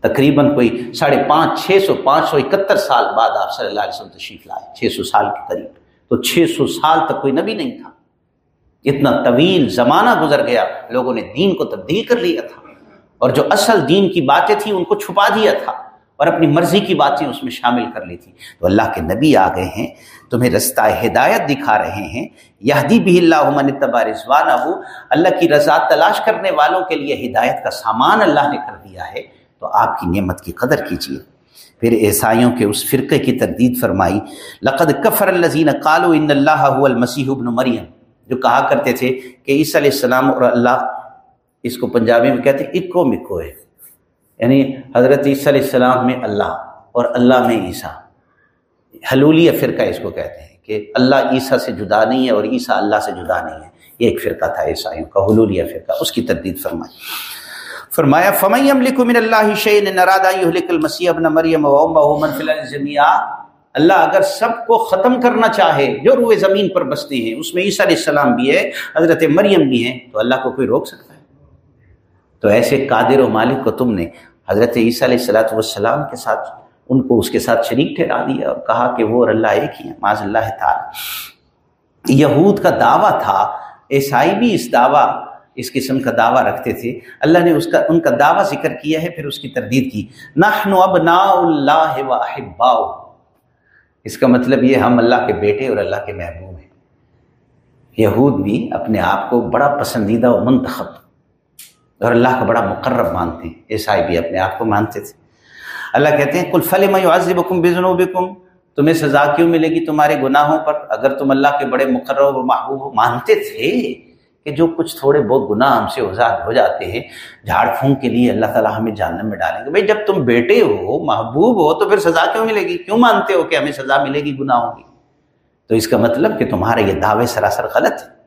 تقریباً کوئی ساڑھے پانچ، چھ سو، پانچ سو اکہتر سال بعد آپ صلی اللہ علیہ وسلم تشریف لائے۔ چھ سو سال کے قریب۔ تو چھ سو سال تک کوئی نبی نہیں تھا۔ اتنا طویل زمانہ گزر گیا، لوگوں نے دین کو تبدیل کر لیا تھا۔ اور جو اصل دین کی باتیں تھیں، ان کو چھپا دیا تھا۔ اور اپنی مرضی کی باتیں اس میں شامل کر لی تھی۔ تو اللہ کے نبی آ گئے ہیں، تمہیں رستہ ہدایت دکھا رہے ہیں۔ یہدی بھی اللہ من تبا رضوانہ ہو اللہ کی رضا تلاش کرنے والوں کے لیے ہدایت کا سامان اللہ نے کر دیا ہے۔ تو آپ کی نعمت کی قدر کیجیے۔ پھر عیسائیوں کے اس فرقے کی تردید فرمائی، لقد کفر الزین قالو ان اللہ المسیح ابن مریم جو کہا کرتے تھے کہ عیسیٰ علیہ السلام اور اللہ اس کو پنجابی میں کہتے ہیں، اکو مکو ہے یعنی حضرت عیسیٰ علیہ السلام میں اللہ اور اللہ میں عیسیٰ۔ حلولیہ فرقہ اس کو کہتے ہیں کہ اللہ عیسیٰ سے جدا نہیں ہے اور عیسیٰ اللہ سے جدا نہیں ہے۔ یہ ایک فرقہ تھا عیسائیوں کا، حلولیہ فرقہ، اس کی تردید فرمائی۔ فرمایا فمیم لکھ من اللہ شعین نرادا المسیح ابن مریم من فی اللہ اگر سب کو ختم کرنا چاہے، جو روئے زمین پر بستے ہیں، اس میں عیسیٰ علیہ السلام بھی ہے، حضرت مریم بھی ہیں، تو اللہ کو کوئی روک سکتا ہے؟ تو ایسے قادر و مالک کو تم نے حضرت عیسیٰ علیہ السلاۃ والسلام کے ساتھ، ان کو اس کے ساتھ شریک ٹھہرا دیا اور کہا کہ وہ اور اللہ ایک ہی ہے معاذ اللہ تعالی۔ یہود کا دعویٰ تھا، عیسائی بھی اس دعویٰ اس قسم کا دعویٰ رکھتے تھے۔ اللہ نے اس کا، ان کا دعویٰ ذکر کیا ہے، پھر اس کی تردید کی۔ نحن ابناء اللہ و احباؤ اس کا مطلب یہ ہم اللہ کے بیٹے اور اللہ کے محبوب ہیں۔ یہود بھی اپنے آپ کو بڑا پسندیدہ و منتخب اور اللہ کا بڑا مقرب مانتے ہیں۔ عیسائی بھی اپنے آپ کو مانتے تھے۔ اللہ کہتے ہیں کل فل معذب حکم بزن تمہیں سزا کیوں ملے گی تمہارے گناہوں پر؟ اگر تم اللہ کے بڑے مقرر و محبوب مانتے تھے۔ کہ جو کچھ تھوڑے بہت گناہ ہم سے اوزاد ہو جاتے ہیں، جھاڑ پھونک کے لیے اللہ تعالیٰ ہمیں جاننے میں ڈالیں گے۔ بھائی جب تم بیٹے ہو، محبوب ہو، تو پھر سزا کیوں ملے گی؟ کیوں مانتے ہو کہ ہمیں سزا ملے گی گناہوں کی؟ تو اس کا مطلب کہ تمہارا یہ دعوے سراسر غلط ہے۔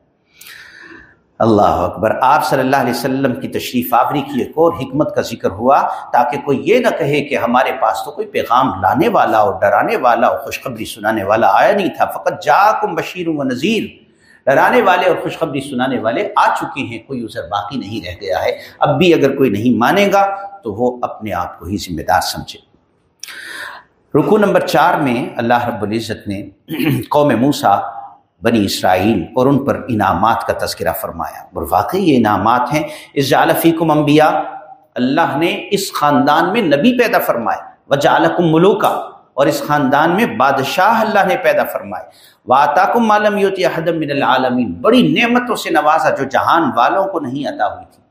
اللہ اکبر۔ آپ صلی اللہ علیہ وسلم کی تشریف آوری کی ایک اور حکمت کا ذکر ہوا، تاکہ کوئی یہ نہ کہے کہ ہمارے پاس تو کوئی پیغام لانے والا اور ڈرانے والا اور خوشخبری سنانے والا آیا نہیں تھا۔ فقط جا کم بشیر و نذیر ڈرانے والے اور خوشخبری سنانے والے آ چکے ہیں، کوئی اسے باقی نہیں رہ گیا ہے۔ اب بھی اگر کوئی نہیں مانے گا تو وہ اپنے آپ کو ہی ذمہ دار سمجھے۔ رکو نمبر چار میں اللہ رب العزت نے <clears throat> قوم موسا بنی اسرائیل اور ان پر انعامات کا تذکرہ فرمایا۔ اور واقعی یہ انعامات ہیں۔ اس جالفیکم انبیاء، اللہ نے اس خاندان میں نبی پیدا فرمائے۔ و ملوکا، اور اس خاندان میں بادشاہ اللہ نے پیدا فرمائے۔ واتاکم معلوم یوتی حدم من العالمین بڑی نعمتوں سے نوازا جو جہان والوں کو نہیں عطا ہوئی تھی۔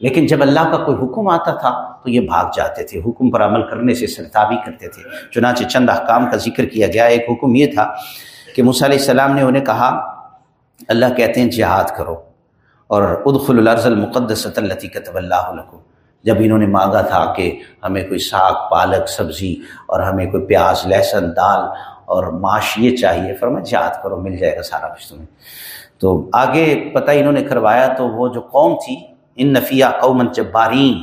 لیکن جب اللہ کا کوئی حکم آتا تھا تو یہ بھاگ جاتے تھے، حکم پر عمل کرنے سے سرتابی کرتے تھے۔ چنانچہ چند احکام کا ذکر کیا گیا۔ ایک حکم یہ تھا کہ موسیٰ علیہ السلام نے انہیں کہا، اللہ کہتے ہیں جہاد کرو اور ادخل الارض المقدس التی کتب اللہ لکم۔ جب انہوں نے مانگا تھا کہ ہمیں کوئی ساگ، پالک، سبزی اور ہمیں کوئی پیاز، لہسن، دال اور معاش یہ چاہیے۔ فرمایا، جہاد کرو، مل جائے گا سارا کچھ تمہیں۔ تو آگے پتہ انہوں نے کروایا، تو وہ جو قوم تھی، ان نفیہ قومن جبارین،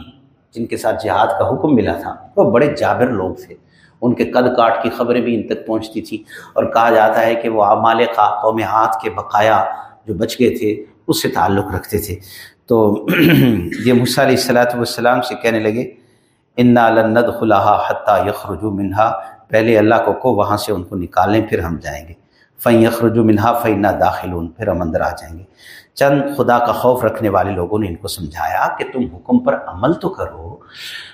جن کے ساتھ جہاد کا حکم ملا تھا، وہ بڑے جابر لوگ تھے۔ ان کے قد کاٹ کی خبریں بھی ان تک پہنچتی تھی اور کہا جاتا ہے کہ وہ اعمال خواہ قوم ہاتھ کے بقایا جو بچ گئے تھے، اس سے تعلق رکھتے تھے۔ تو یہ علیہ السلاۃ والسلام سے کہنے لگے، انا لند خلاح حتیٰ یخرجو منہا پہلے اللہ کو کو، وہاں سے ان کو نکالیں، پھر ہم جائیں گے۔ فیں یخرجو منہا فعنا داخل پھر ہم اندر آ جائیں گے۔ چند خدا کا خوف رکھنے والے لوگوں نے ان کو سمجھایا کہ تم حکم پر عمل تو کرو،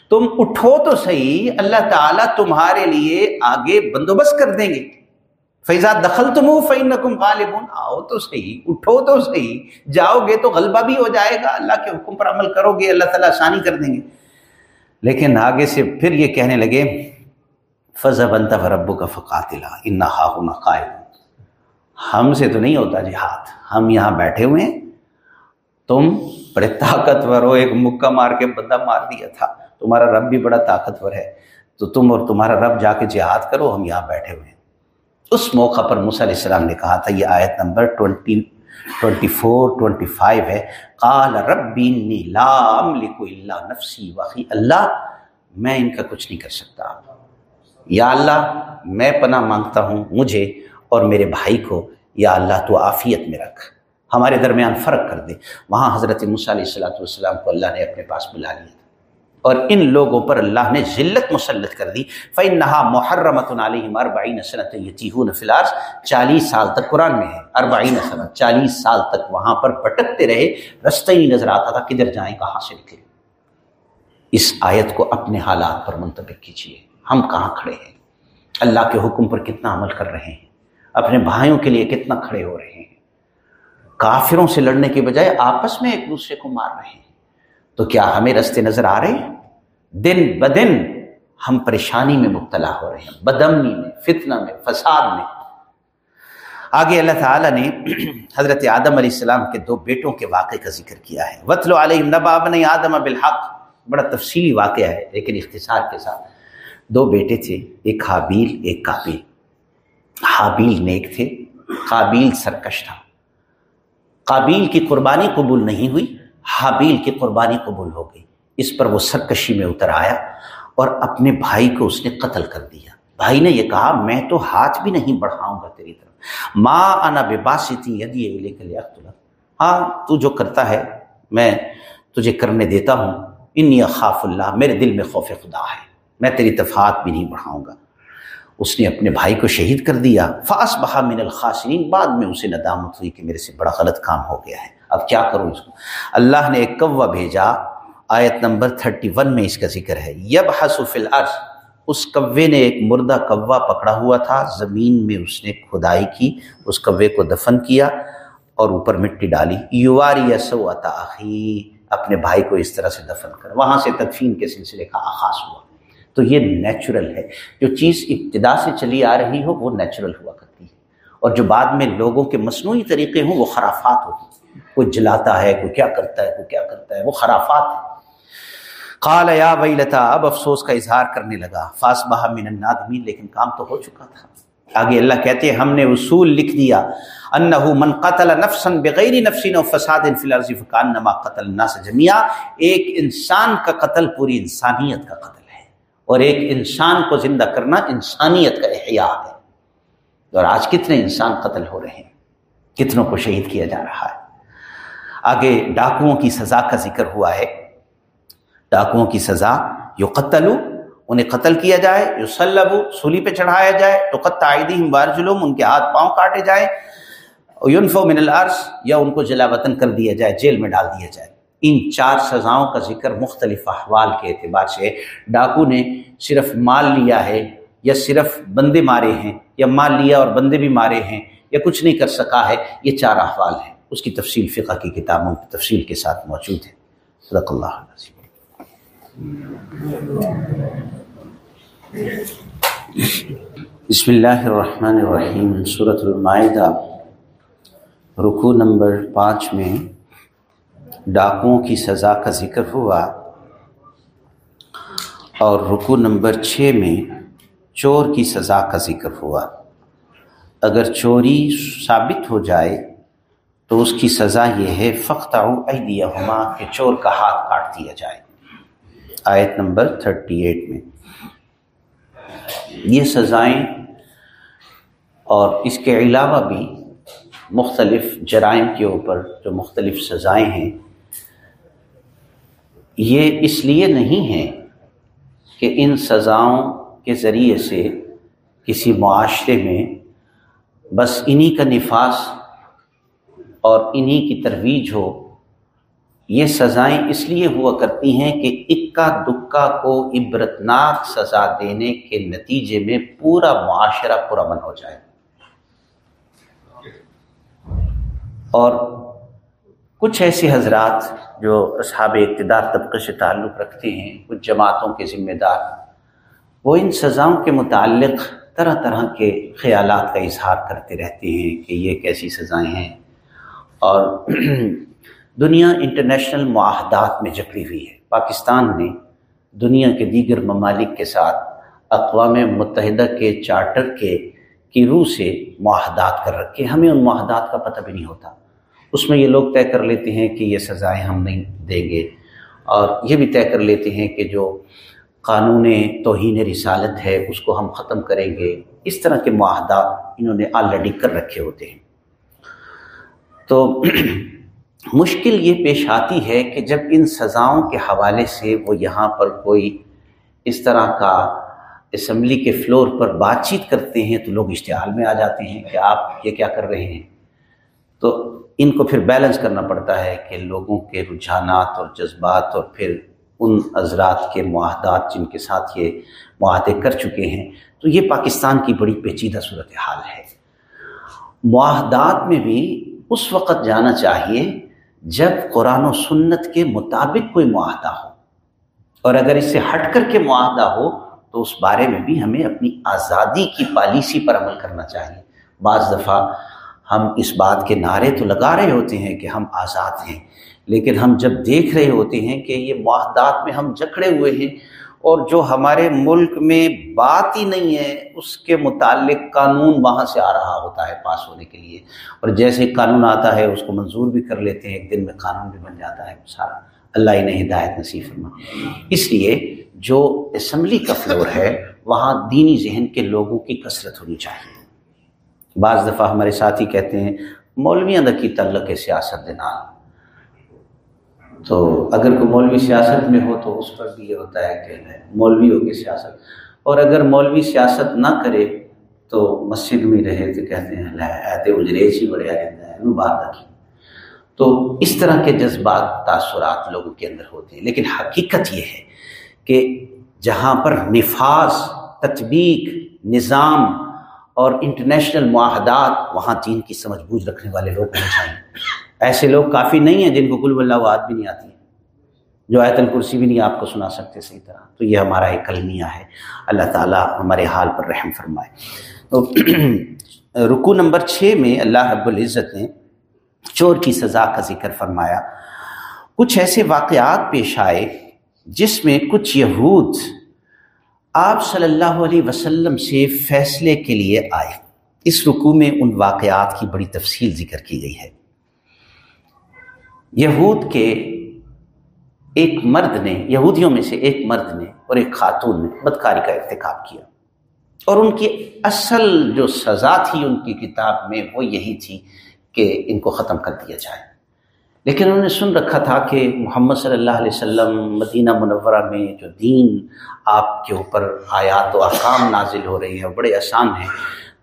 تم اٹھو تو صحیح، اللہ تعالیٰ تمہارے لیے آگے بندوبست کر دیں گے۔ فیضا دخل تم ہو فین غالب آؤ تو صحیح، اٹھو تو صحیح۔ جاؤ گے تو غلبہ بھی ہو جائے گا، اللہ کے حکم پر عمل کرو گے، اللہ تعالیٰ آسانی کر دیں گے۔ لیکن آگے سے پھر یہ کہنے لگے فضا بنتا ربو کا فقاتلا ان قائم ہم سے تو نہیں ہوتا جہاد، ہم یہاں بیٹھے ہوئے ہیں۔ تم بڑے طاقتور ہو، ایک مکہ مار کے بندہ مار دیا تھا۔ تمہارا رب بھی بڑا طاقتور ہے۔ تو تم اور تمہارا رب جا کے جہاد کرو، ہم یہاں بیٹھے ہوئے ہیں۔ اس موقع پر موسیٰ علیہ السلام نے کہا تھا، یہ آیت number twenty twenty four twenty five ہے۔ قال ربی لام لکھو اللہ نفسی واقعی اللہ، میں ان کا کچھ نہیں کر سکتا۔ یا اللہ، میں پناہ مانگتا ہوں مجھے اور میرے بھائی کو۔ یا اللہ، تو عافیت میں رکھ۔ ہمارے درمیان فرق کر دے۔ وہاں حضرت مصع علیہ السلاۃ والسلام کو اللہ نے اپنے پاس بلا لیا۔ اور ان لوگوں پر اللہ نے ذلت مسلط کر دی۔ فعن نہا محرمت علیہم اربعین صنعت یتیہون فلاس چالیس سال تک قرآن میں ہے۔ اربعین صنعت چالیس سال تک وہاں پر پٹکتے رہے۔ رستہ ہی نظر آتا تھا، کدھر جائیں، کہاں سے نکلے اس آیت کو اپنے حالات پر منتبک کیجیے ہم کہاں کھڑے ہیں؟ اللہ کے حکم پر کتنا عمل کر رہے ہیں؟ اپنے بھائیوں کے لیے کتنا کھڑے ہو رہے ہیں؟ کافروں سے لڑنے کے بجائے آپس میں ایک دوسرے کو مار رہے ہیں۔ تو کیا ہمیں رستے نظر آ رہے ہیں؟ دن بدن ہم پریشانی میں مبتلا ہو رہے ہیں، بدمنی میں، فتنہ میں، فساد میں۔ آگے اللہ تعالیٰ نے <clears throat> حضرت آدم علیہ السلام کے دو بیٹوں کے واقعے کا ذکر کیا ہے۔ وطل علیہ نباب آدم بالحق۔ بڑا تفصیلی واقعہ ہے، لیکن اختصار کے ساتھ۔ دو بیٹے تھے، ایک حابیل، ایک کابیل حابیل نیک تھے، قابیل سرکش تھا۔ قابیل کی قربانی قبول نہیں ہوئی، حابیل کی قربانی قبول ہو گئی۔ اس پر وہ سرکشی میں اتر آیا اور اپنے بھائی کو اس نے قتل کر دیا۔ بھائی نے یہ کہا، میں تو ہاتھ بھی نہیں بڑھاؤں گا تیری طرف۔ ماں انا بے باسی تھی یدی ہاں تو جو کرتا ہے، میں تجھے کرنے دیتا ہوں۔ انی خاف اللہ، میرے دل میں خوف خدا ہے۔ میں تیری تفات بھی نہیں بڑھاؤں گا۔ اس نے اپنے بھائی کو شہید کر دیا۔ فاس بہا من الخاسرین۔ بعد میں اسے ندامت ہوئی کہ میرے سے بڑا غلط کام ہو گیا ہے۔ اب کیا کروں اس کو؟ اللہ نے ایک کوا بھیجا۔ آیت نمبر 31 میں اس کا ذکر ہے۔ یب حسف الارض۔ اس کوے نے ایک مردہ کوا پکڑا ہوا تھا۔ زمین میں اس نے کھدائی کی۔ اس کوے کو دفن کیا اور اوپر مٹی ڈالی۔ یواری یسو عطاخی اپنے بھائی کو اس طرح سے دفن کر۔ وہاں سے تدفین کے سلسلے کا آغاز ہوا۔ تو یہ نیچرل ہے۔ جو چیز ابتدا سے چلی آ رہی ہو، وہ نیچرل ہوا کرتی ہے۔ اور جو بعد میں لوگوں کے مصنوعی طریقے ہوں، وہ خرافات ہوتی کوئی جلاتا ہے، کوئی کیا کرتا ہے، کوئی کیا کرتا ہے، وہ خرافات ہے قال، یا ویلتا، اب افسوس کا اظہار کرنے لگا۔ فاس بہا من النادمین، لیکن کام تو ہو چکا تھا۔ آگے اللہ کہتے ہیں، ہم نے اصول لکھ دیا۔ انہو من قتل نفسا بغیر نفس و فساد فی الارض، فکانما قتل الناس جميعا ایک انسان کا قتل، پوری انسانیت کا قتل۔ اور ایک انسان کو زندہ کرنا انسانیت کا احیاء ہے۔ اور آج کتنے انسان قتل ہو رہے ہیں، کتنوں کو شہید کیا جا رہا ہے۔ آگے ڈاکوؤں کی سزا کا ذکر ہوا ہے۔ ڈاکوؤں کی سزا یو قتل انہیں قتل کیا جائے یو سلب سولی پہ چڑھایا جائے تو قطعی بارجلوم ان کے ہاتھ پاؤں کاٹے جائے یونف من الارض، یا ان کو جلا وطن کر دیا جائے، جیل میں ڈال دیا جائے۔ ان چار سزاؤں کا ذکر مختلف احوال کے اعتبار سے ڈاکو نے صرف مال لیا ہے یا صرف بندے مارے ہیں یا مال لیا اور بندے بھی مارے ہیں یا کچھ نہیں کر سکا ہے، یہ چار احوال ہیں۔ اس کی تفصیل فقہ کی کتابوں کی تفصیل کے ساتھ موجود ہے۔ صدق اللہ بسم اللہ الرحمن الرحیم۔ صورت المائدہ رکو نمبر پانچ میں ڈاکوؤں کی سزا کا ذکر ہوا اور رکو نمبر چھ میں چور کی سزا کا ذکر ہوا۔ اگر چوری ثابت ہو جائے تو اس کی سزا یہ ہے فخت ایدیا ہما کہ چور کا ہاتھ کاٹ دیا جائے۔ آیت نمبر تھرٹی ایٹ میں۔ یہ سزائیں اور اس کے علاوہ بھی مختلف جرائم کے اوپر جو مختلف سزائیں ہیں یہ اس لیے نہیں ہے کہ ان سزاؤں کے ذریعے سے کسی معاشرے میں بس انہی کا نفاذ اور انہی کی ترویج ہو، یہ سزائیں اس لیے ہوا کرتی ہیں کہ اکا دکا کو عبرتناک سزا دینے کے نتیجے میں پورا معاشرہ پرامن ہو جائے۔ اور کچھ ایسے حضرات جو اصحاب اقتدار طبقے سے تعلق رکھتے ہیں، کچھ جماعتوں کے ذمہ دار، وہ ان سزاؤں کے متعلق طرح طرح کے خیالات کا اظہار کرتے رہتے ہیں کہ یہ کیسی سزائیں ہیں۔ اور <clears throat> دنیا انٹرنیشنل معاہدات میں جکڑی ہوئی ہے۔ پاکستان نے دنیا کے دیگر ممالک کے ساتھ اقوام متحدہ کے چارٹر کے کی روح سے معاہدات کر رکھے۔ ہمیں ان معاہدات کا پتہ بھی نہیں ہوتا۔ اس میں یہ لوگ طے کر لیتے ہیں کہ یہ سزائیں ہم نہیں دیں گے۔ اور یہ بھی طے کر لیتے ہیں کہ جو قانون توہین رسالت ہے، اس کو ہم ختم کریں گے۔ اس طرح کے معاہدات انہوں نے آلریڈی کر رکھے ہوتے ہیں۔ تو <clears throat> مشکل یہ پیش آتی ہے کہ جب ان سزاؤں کے حوالے سے وہ یہاں پر کوئی اس طرح کا اسمبلی کے فلور پر بات چیت کرتے ہیں تو لوگ اشتعال میں آ جاتے ہیں کہ آپ یہ کیا کر رہے ہیں۔ تو ان کو پھر بیلنس کرنا پڑتا ہے کہ لوگوں کے رجحانات اور جذبات اور پھر ان حضرات کے معاہدات جن کے ساتھ یہ معاہدے کر چکے ہیں۔ تو یہ پاکستان کی بڑی پیچیدہ صورت حال ہے۔ معاہدات میں بھی اس وقت جانا چاہیے جب قرآن و سنت کے مطابق کوئی معاہدہ ہو۔ اور اگر اس سے ہٹ کر کے معاہدہ ہو تو اس بارے میں بھی ہمیں اپنی آزادی کی پالیسی پر عمل کرنا چاہیے۔ بعض دفعہ ہم اس بات کے نعرے تو لگا رہے ہوتے ہیں کہ ہم آزاد ہیں، لیکن ہم جب دیکھ رہے ہوتے ہیں کہ یہ معاہدات میں ہم جکڑے ہوئے ہیں اور جو ہمارے ملک میں بات ہی نہیں ہے، اس کے متعلق قانون وہاں سے آ رہا ہوتا ہے پاس ہونے کے لیے۔ اور جیسے قانون آتا ہے، اس کو منظور بھی کر لیتے ہیں، ایک دن میں قانون بھی بن جاتا ہے۔ سارا، اللہ نے ہدایت نصیب فرما۔ اس لیے جو اسمبلی کا فلور ہے، وہاں دینی ذہن کے لوگوں کی کثرت ہونی چاہیے۔ بعض دفعہ ہمارے ساتھی کہتے ہیں مولویاں کی تعلق ہے سیاست دینا تو اگر کوئی مولوی سیاست میں ہو تو اس پر بھی یہ ہوتا ہے کہ مولوی ہو کے سیاست۔ اور اگر مولوی سیاست نہ کرے تو مسجد میں رہے تو کہتے ہیں ایتے اجریچ ہی بڑے رہتا ہے بات رکھی تو اس طرح کے جذبات، تاثرات لوگوں کے اندر ہوتے ہیں۔ لیکن حقیقت یہ ہے کہ جہاں پر نفاذ، تطبیق، نظام اور انٹرنیشنل معاہدات وہاں چین کی سمجھ بوجھ رکھنے والے لوگ ہونے چاہیے ایسے لوگ کافی نہیں ہیں جن کو کل اللہ واد بھی نہیں آتی جو آیت الکرسی بھی نہیں آپ کو سنا سکتے صحیح طرح۔ تو یہ ہمارا ایک کلمیہ ہے۔ اللہ تعالیٰ ہمارے حال پر رحم فرمائے۔ تو <clears throat> رکو نمبر چھ میں اللہ رب العزت نے چور کی سزا کا ذکر فرمایا۔ کچھ ایسے واقعات پیش آئے جس میں کچھ یہود آپ صلی اللہ علیہ وسلم سے فیصلے کے لیے آئے۔ اس رکوع میں ان واقعات کی بڑی تفصیل ذکر کی گئی ہے۔ یہود کے ایک مرد نے، یہودیوں میں سے ایک مرد نے اور ایک خاتون نے بدکاری کا ارتکاب کیا۔ اور ان کی اصل جو سزا تھی ان کی کتاب میں وہ یہی تھی کہ ان کو ختم کر دیا جائے۔ لیکن انہوں نے سن رکھا تھا کہ محمد صلی اللہ علیہ وسلم مدینہ منورہ میں جو دین آپ کے اوپر آیات و احکام نازل ہو رہی ہیں، بڑے آسان ہیں۔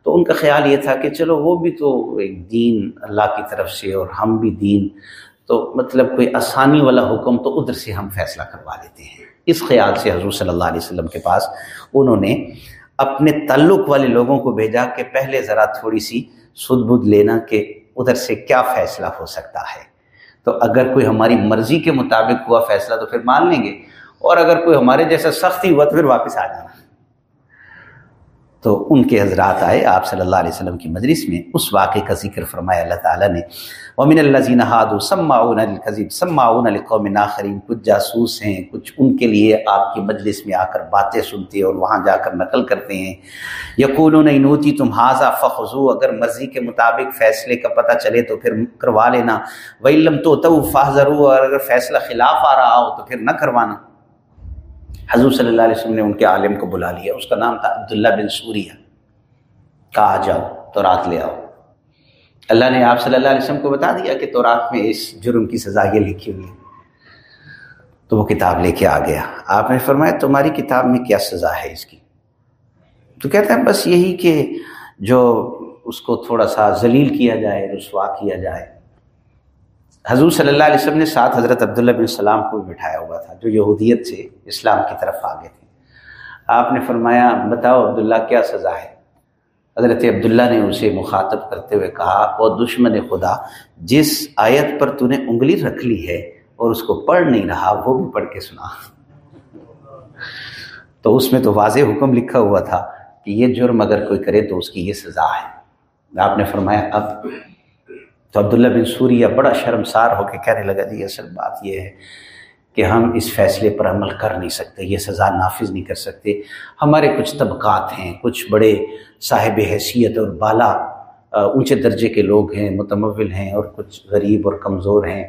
تو ان کا خیال یہ تھا کہ چلو وہ بھی تو ایک دین اللہ کی طرف سے اور ہم بھی دین۔ تو مطلب کوئی آسانی والا حکم تو ادھر سے ہم فیصلہ کروا لیتے ہیں۔ اس خیال سے حضور صلی اللہ علیہ وسلم کے پاس انہوں نے اپنے تعلق والے لوگوں کو بھیجا کہ پہلے ذرا تھوڑی سی سدھ بدھ لینا کہ ادھر سے کیا فیصلہ ہو سکتا ہے۔ تو اگر کوئی ہماری مرضی کے مطابق ہوا فیصلہ تو پھر مان لیں گے اور اگر کوئی ہمارے جیسا سختی ہوا تو پھر واپس آ جانا۔ تو ان کے حضرات آئے، آپ صلی اللہ علیہ وسلم کی مجلس میں اس واقعے کا ذکر فرمایا، اللہ تعالیٰ نے، ومن اللہ زین ہاد سماؤن القزیب سماؤن القوم ناخرین کچھ جاسوس ہیں، کچھ ان کے لیے آپ کی مجلس میں آ کر باتیں سنتے اور وہاں جا کر نقل کرتے ہیں۔ یقول نوتی تم حاضہ فخو اگر مرضی کے مطابق فیصلے کا پتہ چلے تو پھر کروا لینا۔ ویلم تو تو فاضرو اور اگر فیصلہ خلاف آ رہا ہو تو پھر نہ کروانا۔ حضور صلی اللہ علیہ وسلم نے ان کے عالم کو بلا لیا۔ اس کا نام تھا عبداللہ بن سوریہ۔ کہا جاؤ تو رات لے آؤ۔ اللہ نے آپ صلی اللہ علیہ وسلم کو بتا دیا کہ تو رات میں اس جرم کی سزا یہ لکھی ہوئی تو وہ کتاب لے کے آ گیا۔ آپ نے فرمایا، تمہاری کتاب میں کیا سزا ہے اس کی؟ تو کہتا ہے، بس یہی کہ جو اس کو تھوڑا سا ذلیل کیا جائے، رسوا کیا جائے حضور صلی اللہ علیہ وسلم نے ساتھ حضرت عبداللہ بن السلام کو بھی بٹھایا ہوا تھا، جو یہودیت سے اسلام کی طرف آگے تھے۔ آپ نے فرمایا، بتاؤ عبداللہ کیا سزا ہے؟ حضرت عبداللہ نے اسے مخاطب کرتے ہوئے کہا وہ دشمن خدا، جس آیت پر تو نے انگلی رکھ لی ہے اور اس کو پڑھ نہیں رہا، وہ بھی پڑھ کے سنا۔ <laughs> تو اس میں تو واضح حکم لکھا ہوا تھا کہ یہ جرم اگر کوئی کرے تو اس کی یہ سزا ہے۔ آپ نے فرمایا، اب تو عبداللہ بن سوریہ بڑا شرمسار ہو کے کہنے لگا جی اصل بات یہ ہے کہ ہم اس فیصلے پر عمل کر نہیں سکتے، یہ سزا نافذ نہیں کر سکتے۔ ہمارے کچھ طبقات ہیں، کچھ بڑے صاحب حیثیت اور بالا اونچے درجے کے لوگ ہیں، متمول ہیں اور کچھ غریب اور کمزور ہیں۔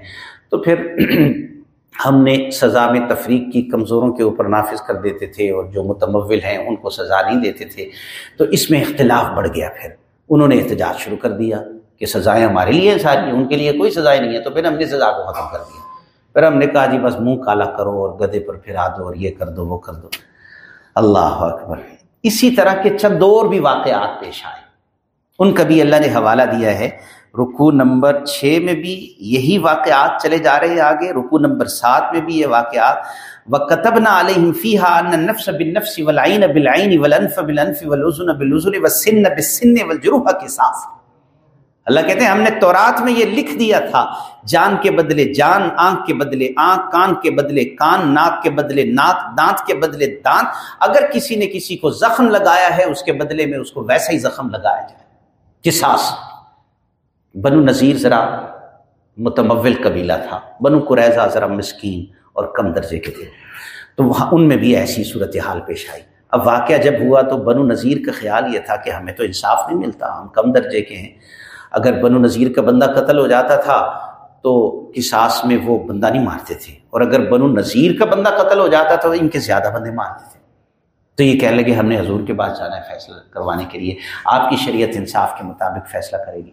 تو پھر <clears throat> ہم نے سزا میں تفریق کی، کمزوروں کے اوپر نافذ کر دیتے تھے اور جو متمول ہیں ان کو سزا نہیں دیتے تھے۔ تو اس میں اختلاف بڑھ گیا۔ پھر انہوں نے احتجاج شروع کر دیا۔ کہ سزائیں ہمارے لیے ساری ان کے لیے کوئی سزائیں نہیں ہے تو پھر ہم نے سزا کو ختم کر دیا۔ پھر ہم نے کہا جی بس منہ کالا کرو اور گدے پر پھرا دو اور یہ کر دو، وہ کر دو۔ اللہ اکبر۔ اسی طرح کے چند اور بھی واقعات پیش آئے۔ ان کا بھی اللہ نے حوالہ دیا ہے۔ رکو نمبر چھ میں بھی یہی واقعات چلے جا رہے ہیں آگے۔ رکو نمبر سات میں بھی یہ واقعات۔ وَقَتَبْنَ عَلَيْهِمْ فِيهَا أَنَّ النَّفْسَ بِالنَّفْسِ وَالْعَيْنَ بِالْعَيْنِ وَالْأَنْفَ بِالْأَنْفِ وَالْأُذُنَ بِالْأُذُنِ وَالسِّنَّ بِالسِّنِّ وَالْجُرُوحَ قِصَاصٌ اللہ کہتے ہیں ہم نے تورات میں یہ لکھ دیا تھا، جان کے بدلے جان، آنکھ کے بدلے آنکھ، کان کے بدلے کان، ناک کے بدلے ناک، دانت کے بدلے دانت۔ اگر کسی نے کسی کو زخم لگایا ہے، اس کے بدلے میں اس کو ویسا ہی زخم لگایا جائے۔ قصاص۔ بنو نذیر ذرا متمول قبیلہ تھا۔ بنو قریضہ ذرا مسکین اور کم درجے کے تھے۔ تو وہاں ان میں بھی ایسی صورت حال پیش آئی۔ اب واقعہ جب ہوا تو بنو نذیر کا خیال یہ تھا کہ ہمیں تو انصاف نہیں ملتا، ہم کم درجے کے ہیں۔ اگر بنو نذیر کا بندہ قتل ہو جاتا تھا، تو قصاص میں وہ بندہ نہیں مارتے تھے؟ اور اگر بنو نذیر کا بندہ قتل ہو جاتا تھا، تو ان کے زیادہ بندے مارتے تھے۔ تو یہ کہنے لگے، ہم نے حضور کے پاس جانا ہے فیصلہ کروانے کے لیے۔ آپ کی شریعت انصاف کے مطابق فیصلہ کرے گی۔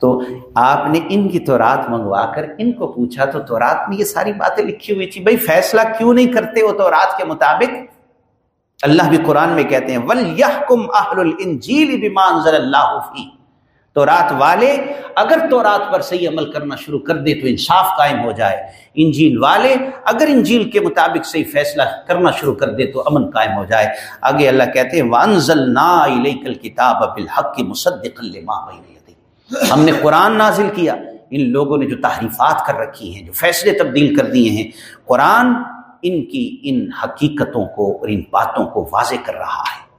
تو آپ نے ان کی تورات منگوا کر ان کو پوچھا، تو تورات میں یہ ساری باتیں لکھی ہوئی تھی بھائی، فیصلہ کیوں نہیں کرتے وہ تورات کے مطابق؟ اللہ بھی قرآن میں کہتے ہیں، وَلْيَحْكُمْ أَهْلُ الْإِنجِيلِ بِمَا أَنزَلَ اللَّهُ فِيهِ۔ تو رات والے اگر تو رات پر صحیح عمل کرنا شروع کر دے تو انصاف قائم ہو جائے۔ انجیل والے اگر انجیل کے مطابق صحیح فیصلہ کرنا شروع کر دے تو امن قائم ہو جائے۔ آگے اللہ کہتے ہیں، وَأَنزَلْنَا إِلَيْكَ الْكِتَابَ بِالْحَقِّ مُصَدِّقًا لِمَا بَيْنَ ہم نے قرآن نازل کیا۔ ان لوگوں نے جو تحریفات کر رکھی ہیں، جو فیصلے تبدیل کر دیے ہیں، قرآن ان کی ان حقیقتوں کو اور ان باتوں کو واضح کر رہا ہے۔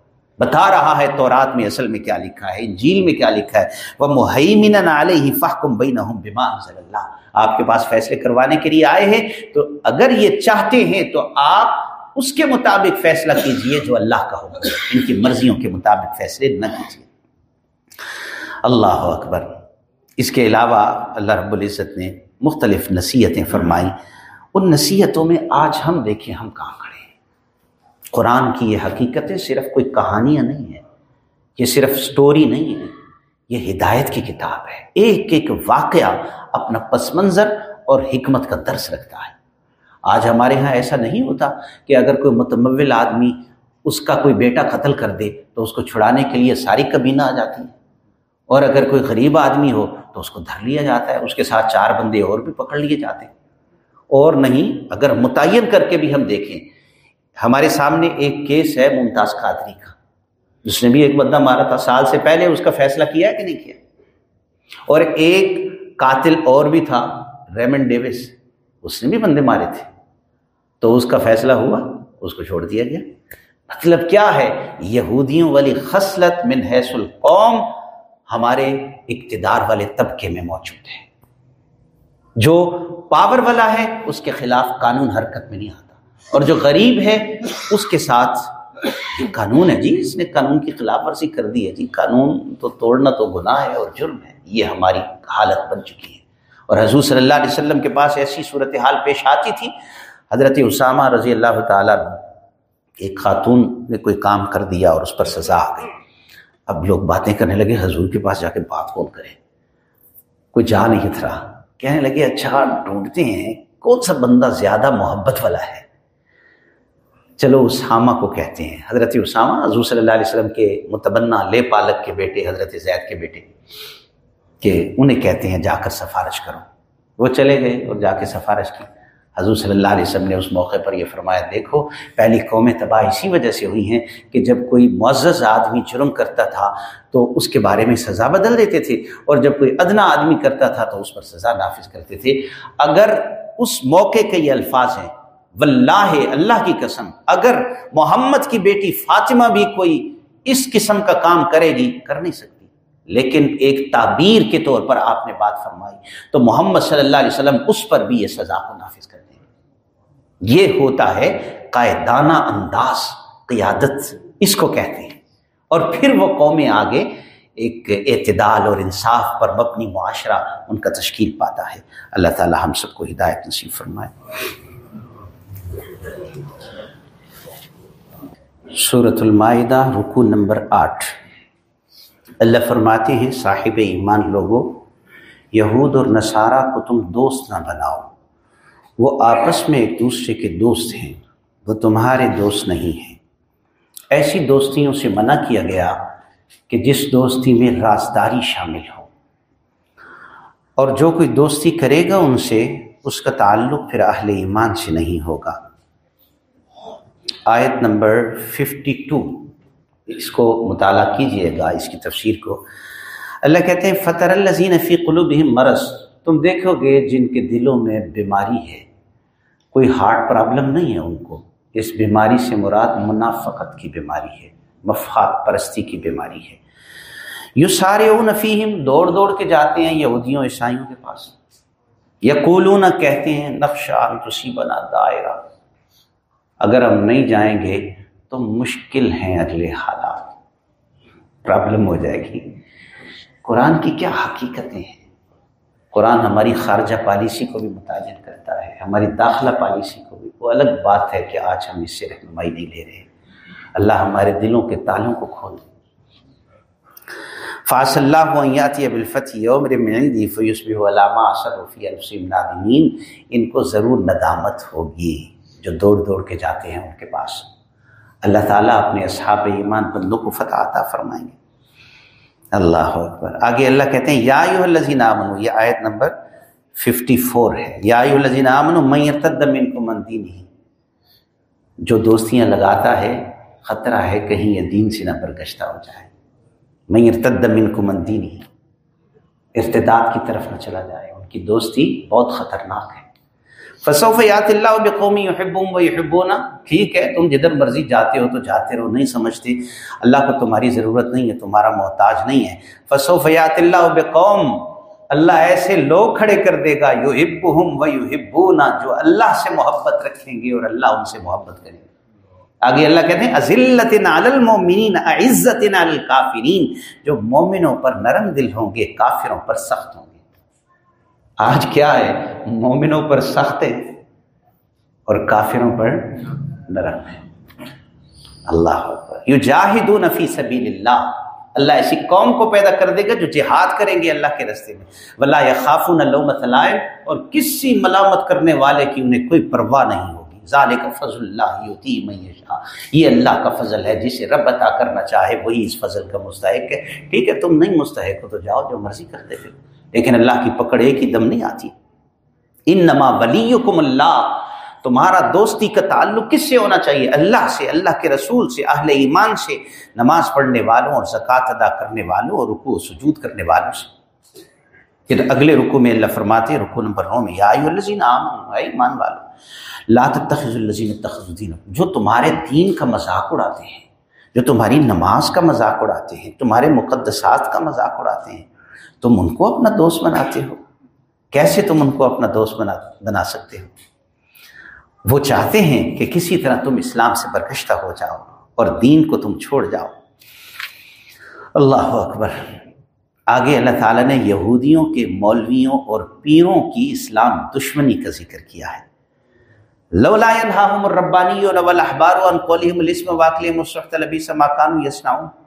بتا رہا ہے تورات میں اصل میں کیا لکھا ہے، انجیل میں کیا لکھا ہے۔ وہ محمن علیہ فحکم بینہم بما انزل اللہ آپ کے پاس فیصلے کروانے کے لیے آئے ہیں، تو اگر یہ چاہتے ہیں تو آپ اس کے مطابق فیصلہ کیجیے جو اللہ کا ہوگا۔ ان کی مرضیوں کے مطابق فیصلے نہ کیجیے اللہ اکبر۔ اس کے علاوہ اللہ رب العزت نے مختلف نصیحتیں فرمائیں۔ ان نصیحتوں میں آج ہم دیکھیں ہم کہاں قرآن کی یہ حقیقتیں صرف کوئی کہانیاں نہیں ہیں، یہ صرف سٹوری نہیں ہے یہ ہدایت کی کتاب ہے۔ ایک ایک واقعہ اپنا پس منظر اور حکمت کا درس رکھتا ہے۔ آج ہمارے ہاں ایسا نہیں ہوتا کہ اگر کوئی متمول آدمی اس کا کوئی بیٹا قتل کر دے تو اس کو چھڑانے کے لیے ساری کبینہ آ جاتی ہے اور اگر کوئی غریب آدمی ہو تو اس کو دھر لیا جاتا ہے، اس کے ساتھ چار بندے اور بھی پکڑ لیے جاتے ہیں۔ اور نہیں، اگر متعین کر کے بھی ہم دیکھیں ہمارے سامنے ایک کیس ہے ممتاز قادری کا۔ جس نے بھی ایک بندہ مارا تھا۔ سال سے پہلے اس کا فیصلہ کیا ہے کہ نہیں کیا؟ اور ایک قاتل اور بھی تھا، ریمن ڈیوس۔ اس نے بھی بندے مارے تھے۔ تو اس کا فیصلہ ہوا، اس کو چھوڑ دیا گیا۔ مطلب کیا ہے؟ یہودیوں والی خصلت من حیث القوم ہمارے اقتدار والے طبقے میں موجود ہے۔ جو پاور والا ہے، اس کے خلاف قانون حرکت میں نہیں آتا۔ اور جو غریب ہے، اس کے ساتھ قانون ہے جی اس نے قانون کی خلاف ورزی کر دی ہے جی۔ قانون تو توڑنا تو گناہ ہے اور جرم ہے۔ یہ ہماری حالت بن چکی ہے۔ اور حضور صلی اللہ علیہ وسلم کے پاس ایسی صورت حال پیش آتی تھی۔ حضرت اسامہ رضی اللہ تعالیٰ ایک خاتون نے کوئی کام کر دیا اور اس پر سزا آ گئی۔ اب لوگ باتیں کرنے لگے، حضور کے پاس جا کے بات کون کرے؟ کوئی جا نہیں تھا۔ کہنے لگے اچھا ڈھونڈتے ہیں، کون سا بندہ زیادہ محبت والا ہے؟ چلو اسامہ کو کہتے ہیں۔ حضرت اسامہ حضور صلی اللہ علیہ وسلم کے متبنہ لے پالک کے بیٹے، حضرت زید کے بیٹے، کہ انہیں کہتے ہیں جا کر سفارش کرو۔ وہ چلے گئے اور جا کے سفارش کی۔ حضور صلی اللہ علیہ وسلم نے اس موقع پر یہ فرمایا، دیکھو، پہلی قومیں تباہ اسی وجہ سے ہوئی ہیں کہ جب کوئی معزز آدمی جرم کرتا تھا تو اس کے بارے میں سزا بدل دیتے تھے، اور جب کوئی ادنا آدمی کرتا تھا تو اس پر سزا نافذ کرتے تھے۔ اگر اس موقع کے یہ الفاظ ہیں واللہ اللہ کی قسم، اگر محمد کی بیٹی فاطمہ بھی کوئی اس قسم کا کام کرے گی، کر نہیں سکتی۔ لیکن ایک تعبیر کے طور پر آپ نے بات فرمائی، تو محمد صلی اللہ علیہ وسلم اس پر بھی یہ سزا کو نافذ کر دیں گے یہ ہوتا ہے قائدانہ انداز، قیادت اس کو کہتے ہیں۔ اور پھر وہ قومیں آگے ایک اعتدال اور انصاف پر مبنی معاشرہ ان کا تشکیل پاتا ہے۔ اللہ تعالی ہم سب کو ہدایت نصیب فرمائے۔ صورت المائدہ رکو نمبر آٹھ۔ اللہ فرماتے ہیں، صاحب ایمان لوگوں یہود اور نصارہ کو تم دوست نہ بناؤ۔ وہ آپس میں ایک دوسرے کے دوست ہیں، وہ تمہارے دوست نہیں ہیں۔ ایسی دوستیوں سے منع کیا گیا کہ جس دوستی میں رازداری شامل ہو۔ اور جو کوئی دوستی کرے گا ان سے، اس کا تعلق پھر اہل ایمان سے نہیں ہوگا۔ آیت نمبر ففٹی ٹو۔ اس کو مطالعہ کیجیے گا، اس کی تفسیر کو۔ اللہ کہتے ہیں فطر الزین فی قلوبہم مرض۔ تم دیکھو گے، جن کے دلوں میں بیماری ہے، کوئی ہارٹ پرابلم نہیں ہے ان کو۔ اس بیماری سے مراد منافقت کی بیماری ہے، مفاد پرستی کی بیماری ہے۔ یو سارے او نفیم دوڑ دوڑ کے جاتے ہیں یہودیوں، عیسائیوں کے پاس۔ یا کہتے ہیں نقشان تسی بنا دائرہ۔ اگر ہم نہیں جائیں گے تو مشکل ہیں اگلے حالات۔ پرابلم ہو جائے گی۔ قرآن کی کیا حقیقتیں ہیں؟ قرآن ہماری خارجہ پالیسی کو بھی متعین کرتا ہے، ہماری داخلہ پالیسی کو بھی۔ وہ الگ بات ہے کہ آج ہم اس سے رہنمائی نہیں لے رہے۔ اللہ ہمارے دلوں کے تالوں کو کھول فاص اللہ ویاتی ابوالفت یوم مندی فیوسب علامہ اسد وفی الفسیم نادمین۔ ان کو ضرور ندامت ہوگی۔ جو دوڑ دوڑ کے جاتے ہیں ان کے پاس۔ اللہ تعالیٰ اپنے اصحاب ایمان بندوں کو فتح عطا فرمائیں گے۔ اللہ اکبر۔ آگے اللہ کہتے ہیں، یا الزین آمن یہ آیت نمبر ففٹی فور ہے۔ یا الزین آمن میں تدم ان کو مندی نہیں جو دوستیاں لگاتا ہے، خطرہ ہے کہیں یہ دین سے نہ برگشتہ ہو جائے۔ میں تدم ان کو مندی نہیں ارتداد کی طرف نہ چلا جائے۔ ان کی دوستی بہت خطرناک ہے۔ فصوف یات اللہ بقومی یحبون و یحبونا ٹھیک ہے، تم جدھر مرضی جاتے ہو تو جاتے رہو، نہیں سمجھتے، اللہ کو تمہاری ضرورت نہیں ہے، تمہارا محتاج نہیں ہے۔ فصوف یات اللہ بقوم، اللہ ایسے لوگ کھڑے کر دے گا یو ہب ہم و یو ہبونا جو اللہ سے محبت رکھیں گے اور اللہ ان سے محبت کریں گے آگے اللہ کہتے ہیں عزلت المومنین عزت الکافرین جو مومنوں پر نرم دل ہوں گے، کافروں پر سخت ہوں گے۔ آج کیا ہے؟ مومنوں پر سخت ہے اور کافروں پر نرم ہے۔ اللہ یو جاہدون فی سبیل اللہ اللہ ایسی قوم کو پیدا کر دے گا جو جہاد کریں گے اللہ کے رستے میں۔ ولہ یا خافون لومت لائے اور کسی ملامت کرنے والے کی انہیں کوئی پرواہ نہیں ہوگی۔ ظال کا فضل اللہ یوتی یہ اللہ کا فضل ہے جسے رب عطا کرنا چاہے، وہی اس فضل کا مستحق ہے۔ ٹھیک ہے، تم نہیں مستحق ہو تو جاؤ جو مرضی کرتے پھر لیکن اللہ کی پکڑ ایک ہی دم نہیں آتی۔ ان نما ولی اللہ، تمہارا دوستی کا تعلق کس سے ہونا چاہیے؟ اللہ سے، اللہ کے رسول سے، اہل ایمان سے۔ نماز پڑھنے والوں اور زکوٰۃ ادا کرنے والوں اور رکو سجود کرنے والوں سے۔ پھر اگلے رکو میں اللہ فرماتے رکو نمبر نو میں، یا الزین عام ایمان والو، لا تخذ الزین تخذین جو تمہارے دین کا مذاق اڑاتے ہیں، جو تمہاری نماز کا مذاق اڑاتے ہیں، تمہارے مقدسات کا مذاق اڑاتے ہیں تم ان کو اپنا دوست بناتے ہو۔ کیسے تم ان کو اپنا دوست بنا بنا سکتے ہو؟ وہ چاہتے ہیں کہ کسی طرح تم اسلام سے برکشتہ ہو جاؤ اور دین کو تم چھوڑ جاؤ۔ اللہ اکبر۔ آگے اللہ تعالیٰ نے یہودیوں کے مولویوں اور پیروں کی اسلام دشمنی کا ذکر کیا ہے۔ لولا ينهاهم الاسم واقلهم السحت لبئس ما كانوا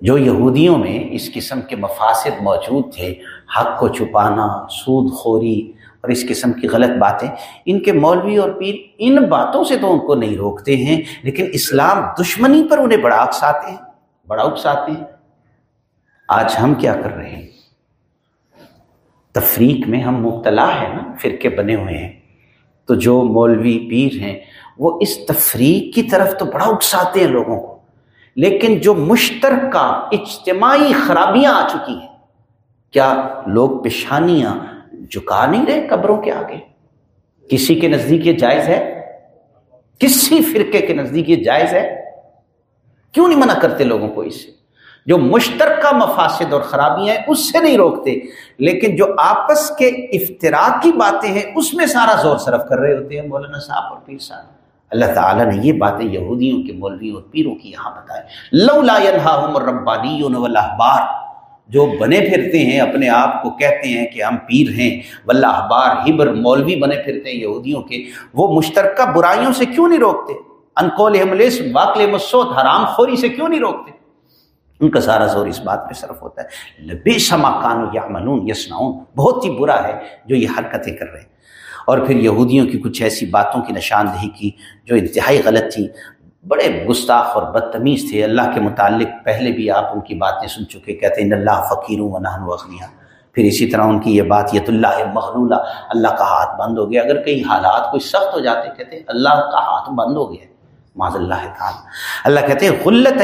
جو یہودیوں میں اس قسم کے مفاسد موجود تھے، حق کو چھپانا، سود خوری اور اس قسم کی غلط باتیں، ان کے مولوی اور پیر ان باتوں سے تو ان کو نہیں روکتے ہیں، لیکن اسلام دشمنی پر انہیں بڑا اکساتے ہیں، بڑا اکساتے ہیں۔ آج ہم کیا کر رہے ہیں؟ تفریق میں ہم مبتلا ہیں نا، فرقے بنے ہوئے ہیں۔ تو جو مولوی پیر ہیں، وہ اس تفریق کی طرف تو بڑا اکساتے ہیں لوگوں کو۔ لیکن جو مشترکہ اجتماعی خرابیاں آ چکی ہیں، کیا لوگ پیشانیاں جھکا نہیں رہے قبروں کے آگے؟ کسی کے نزدیک یہ جائز ہے؟ کسی فرقے کے نزدیک یہ جائز ہے؟ کیوں نہیں منع کرتے لوگوں کو اس سے؟ جو مشترکہ مفاسد اور خرابیاں ہیں، اس سے نہیں روکتے۔ لیکن جو آپس کے افطراک کی باتیں ہیں، اس میں سارا زور صرف کر رہے ہوتے ہیں، مولانا صاحب اور پیر صاحب۔ اللہ تعالیٰ نے یہ باتیں یہودیوں کے مولویوں اور پیروں کی یہاں بتائے لو لا ربانی بار جو بنے پھرتے ہیں، اپنے آپ کو کہتے ہیں کہ ہم پیر ہیں واللہ بار ہبر، مولوی بنے پھرتے ہیں یہودیوں کے، وہ مشترکہ برائیوں سے کیوں نہیں روکتے؟ انکول حملس واقل مسود حرام خوری سے کیوں نہیں روکتے؟ ان کا سارا زور اس بات پہ صرف ہوتا ہے۔ بے شما کانو یا منون یسناؤن بہت ہی برا ہے جو یہ حرکتیں کر رہے ہیں۔ اور پھر یہودیوں کی کچھ ایسی باتوں کی نشاندہی کی جو انتہائی غلط تھی بڑے گستاخ اور بدتمیز تھے۔ اللہ کے متعلق پہلے بھی آپ ان کی باتیں سن چکے۔ کہتے ہیں اللہ فقیر و نہن وغیرہ پھر اسی طرح ان کی یہ بات، یت اللہ مغلولہ اللہ کا ہاتھ بند ہو گیا۔ اگر کئی حالات کوئی سخت ہو جاتے، کہتے ہیں، اللہ کا ہاتھ بند ہو گیا معذ اللہ تعالیٰ اللہ کہتے ہیں غلط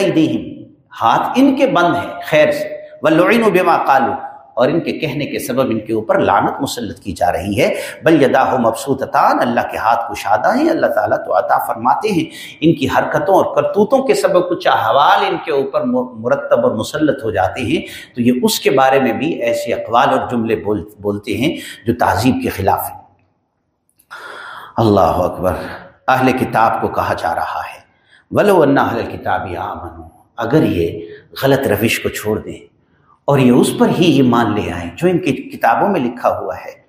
ہاتھ ان کے بند ہیں، خیر سے۔ ولعین و بما قالو اور ان کے کہنے کے سبب ان کے اوپر لعنت مسلط کی جا رہی ہے۔ بل یدا مبسوطتان، اللہ کے ہاتھ کشادہ ہیں، اللہ تعالیٰ تو عطا فرماتے ہیں۔ ان کی حرکتوں اور کرتوتوں کے سبب کچھ احوال ان کے اوپر مرتب اور مسلط ہو جاتے ہیں۔ تو یہ اس کے بارے میں بھی ایسے اقوال اور جملے بول، بولتے ہیں جو تہذیب کے خلاف ہیں۔ اللہ اکبر، اہل کتاب کو کہا جا رہا ہے۔ ولو اہل کتاب یا اگر یہ غلط روش کو چھوڑ دیں۔ اور یہ اس پر ہی ایمان لے آئیں جو ان کی کتابوں میں لکھا ہوا ہے۔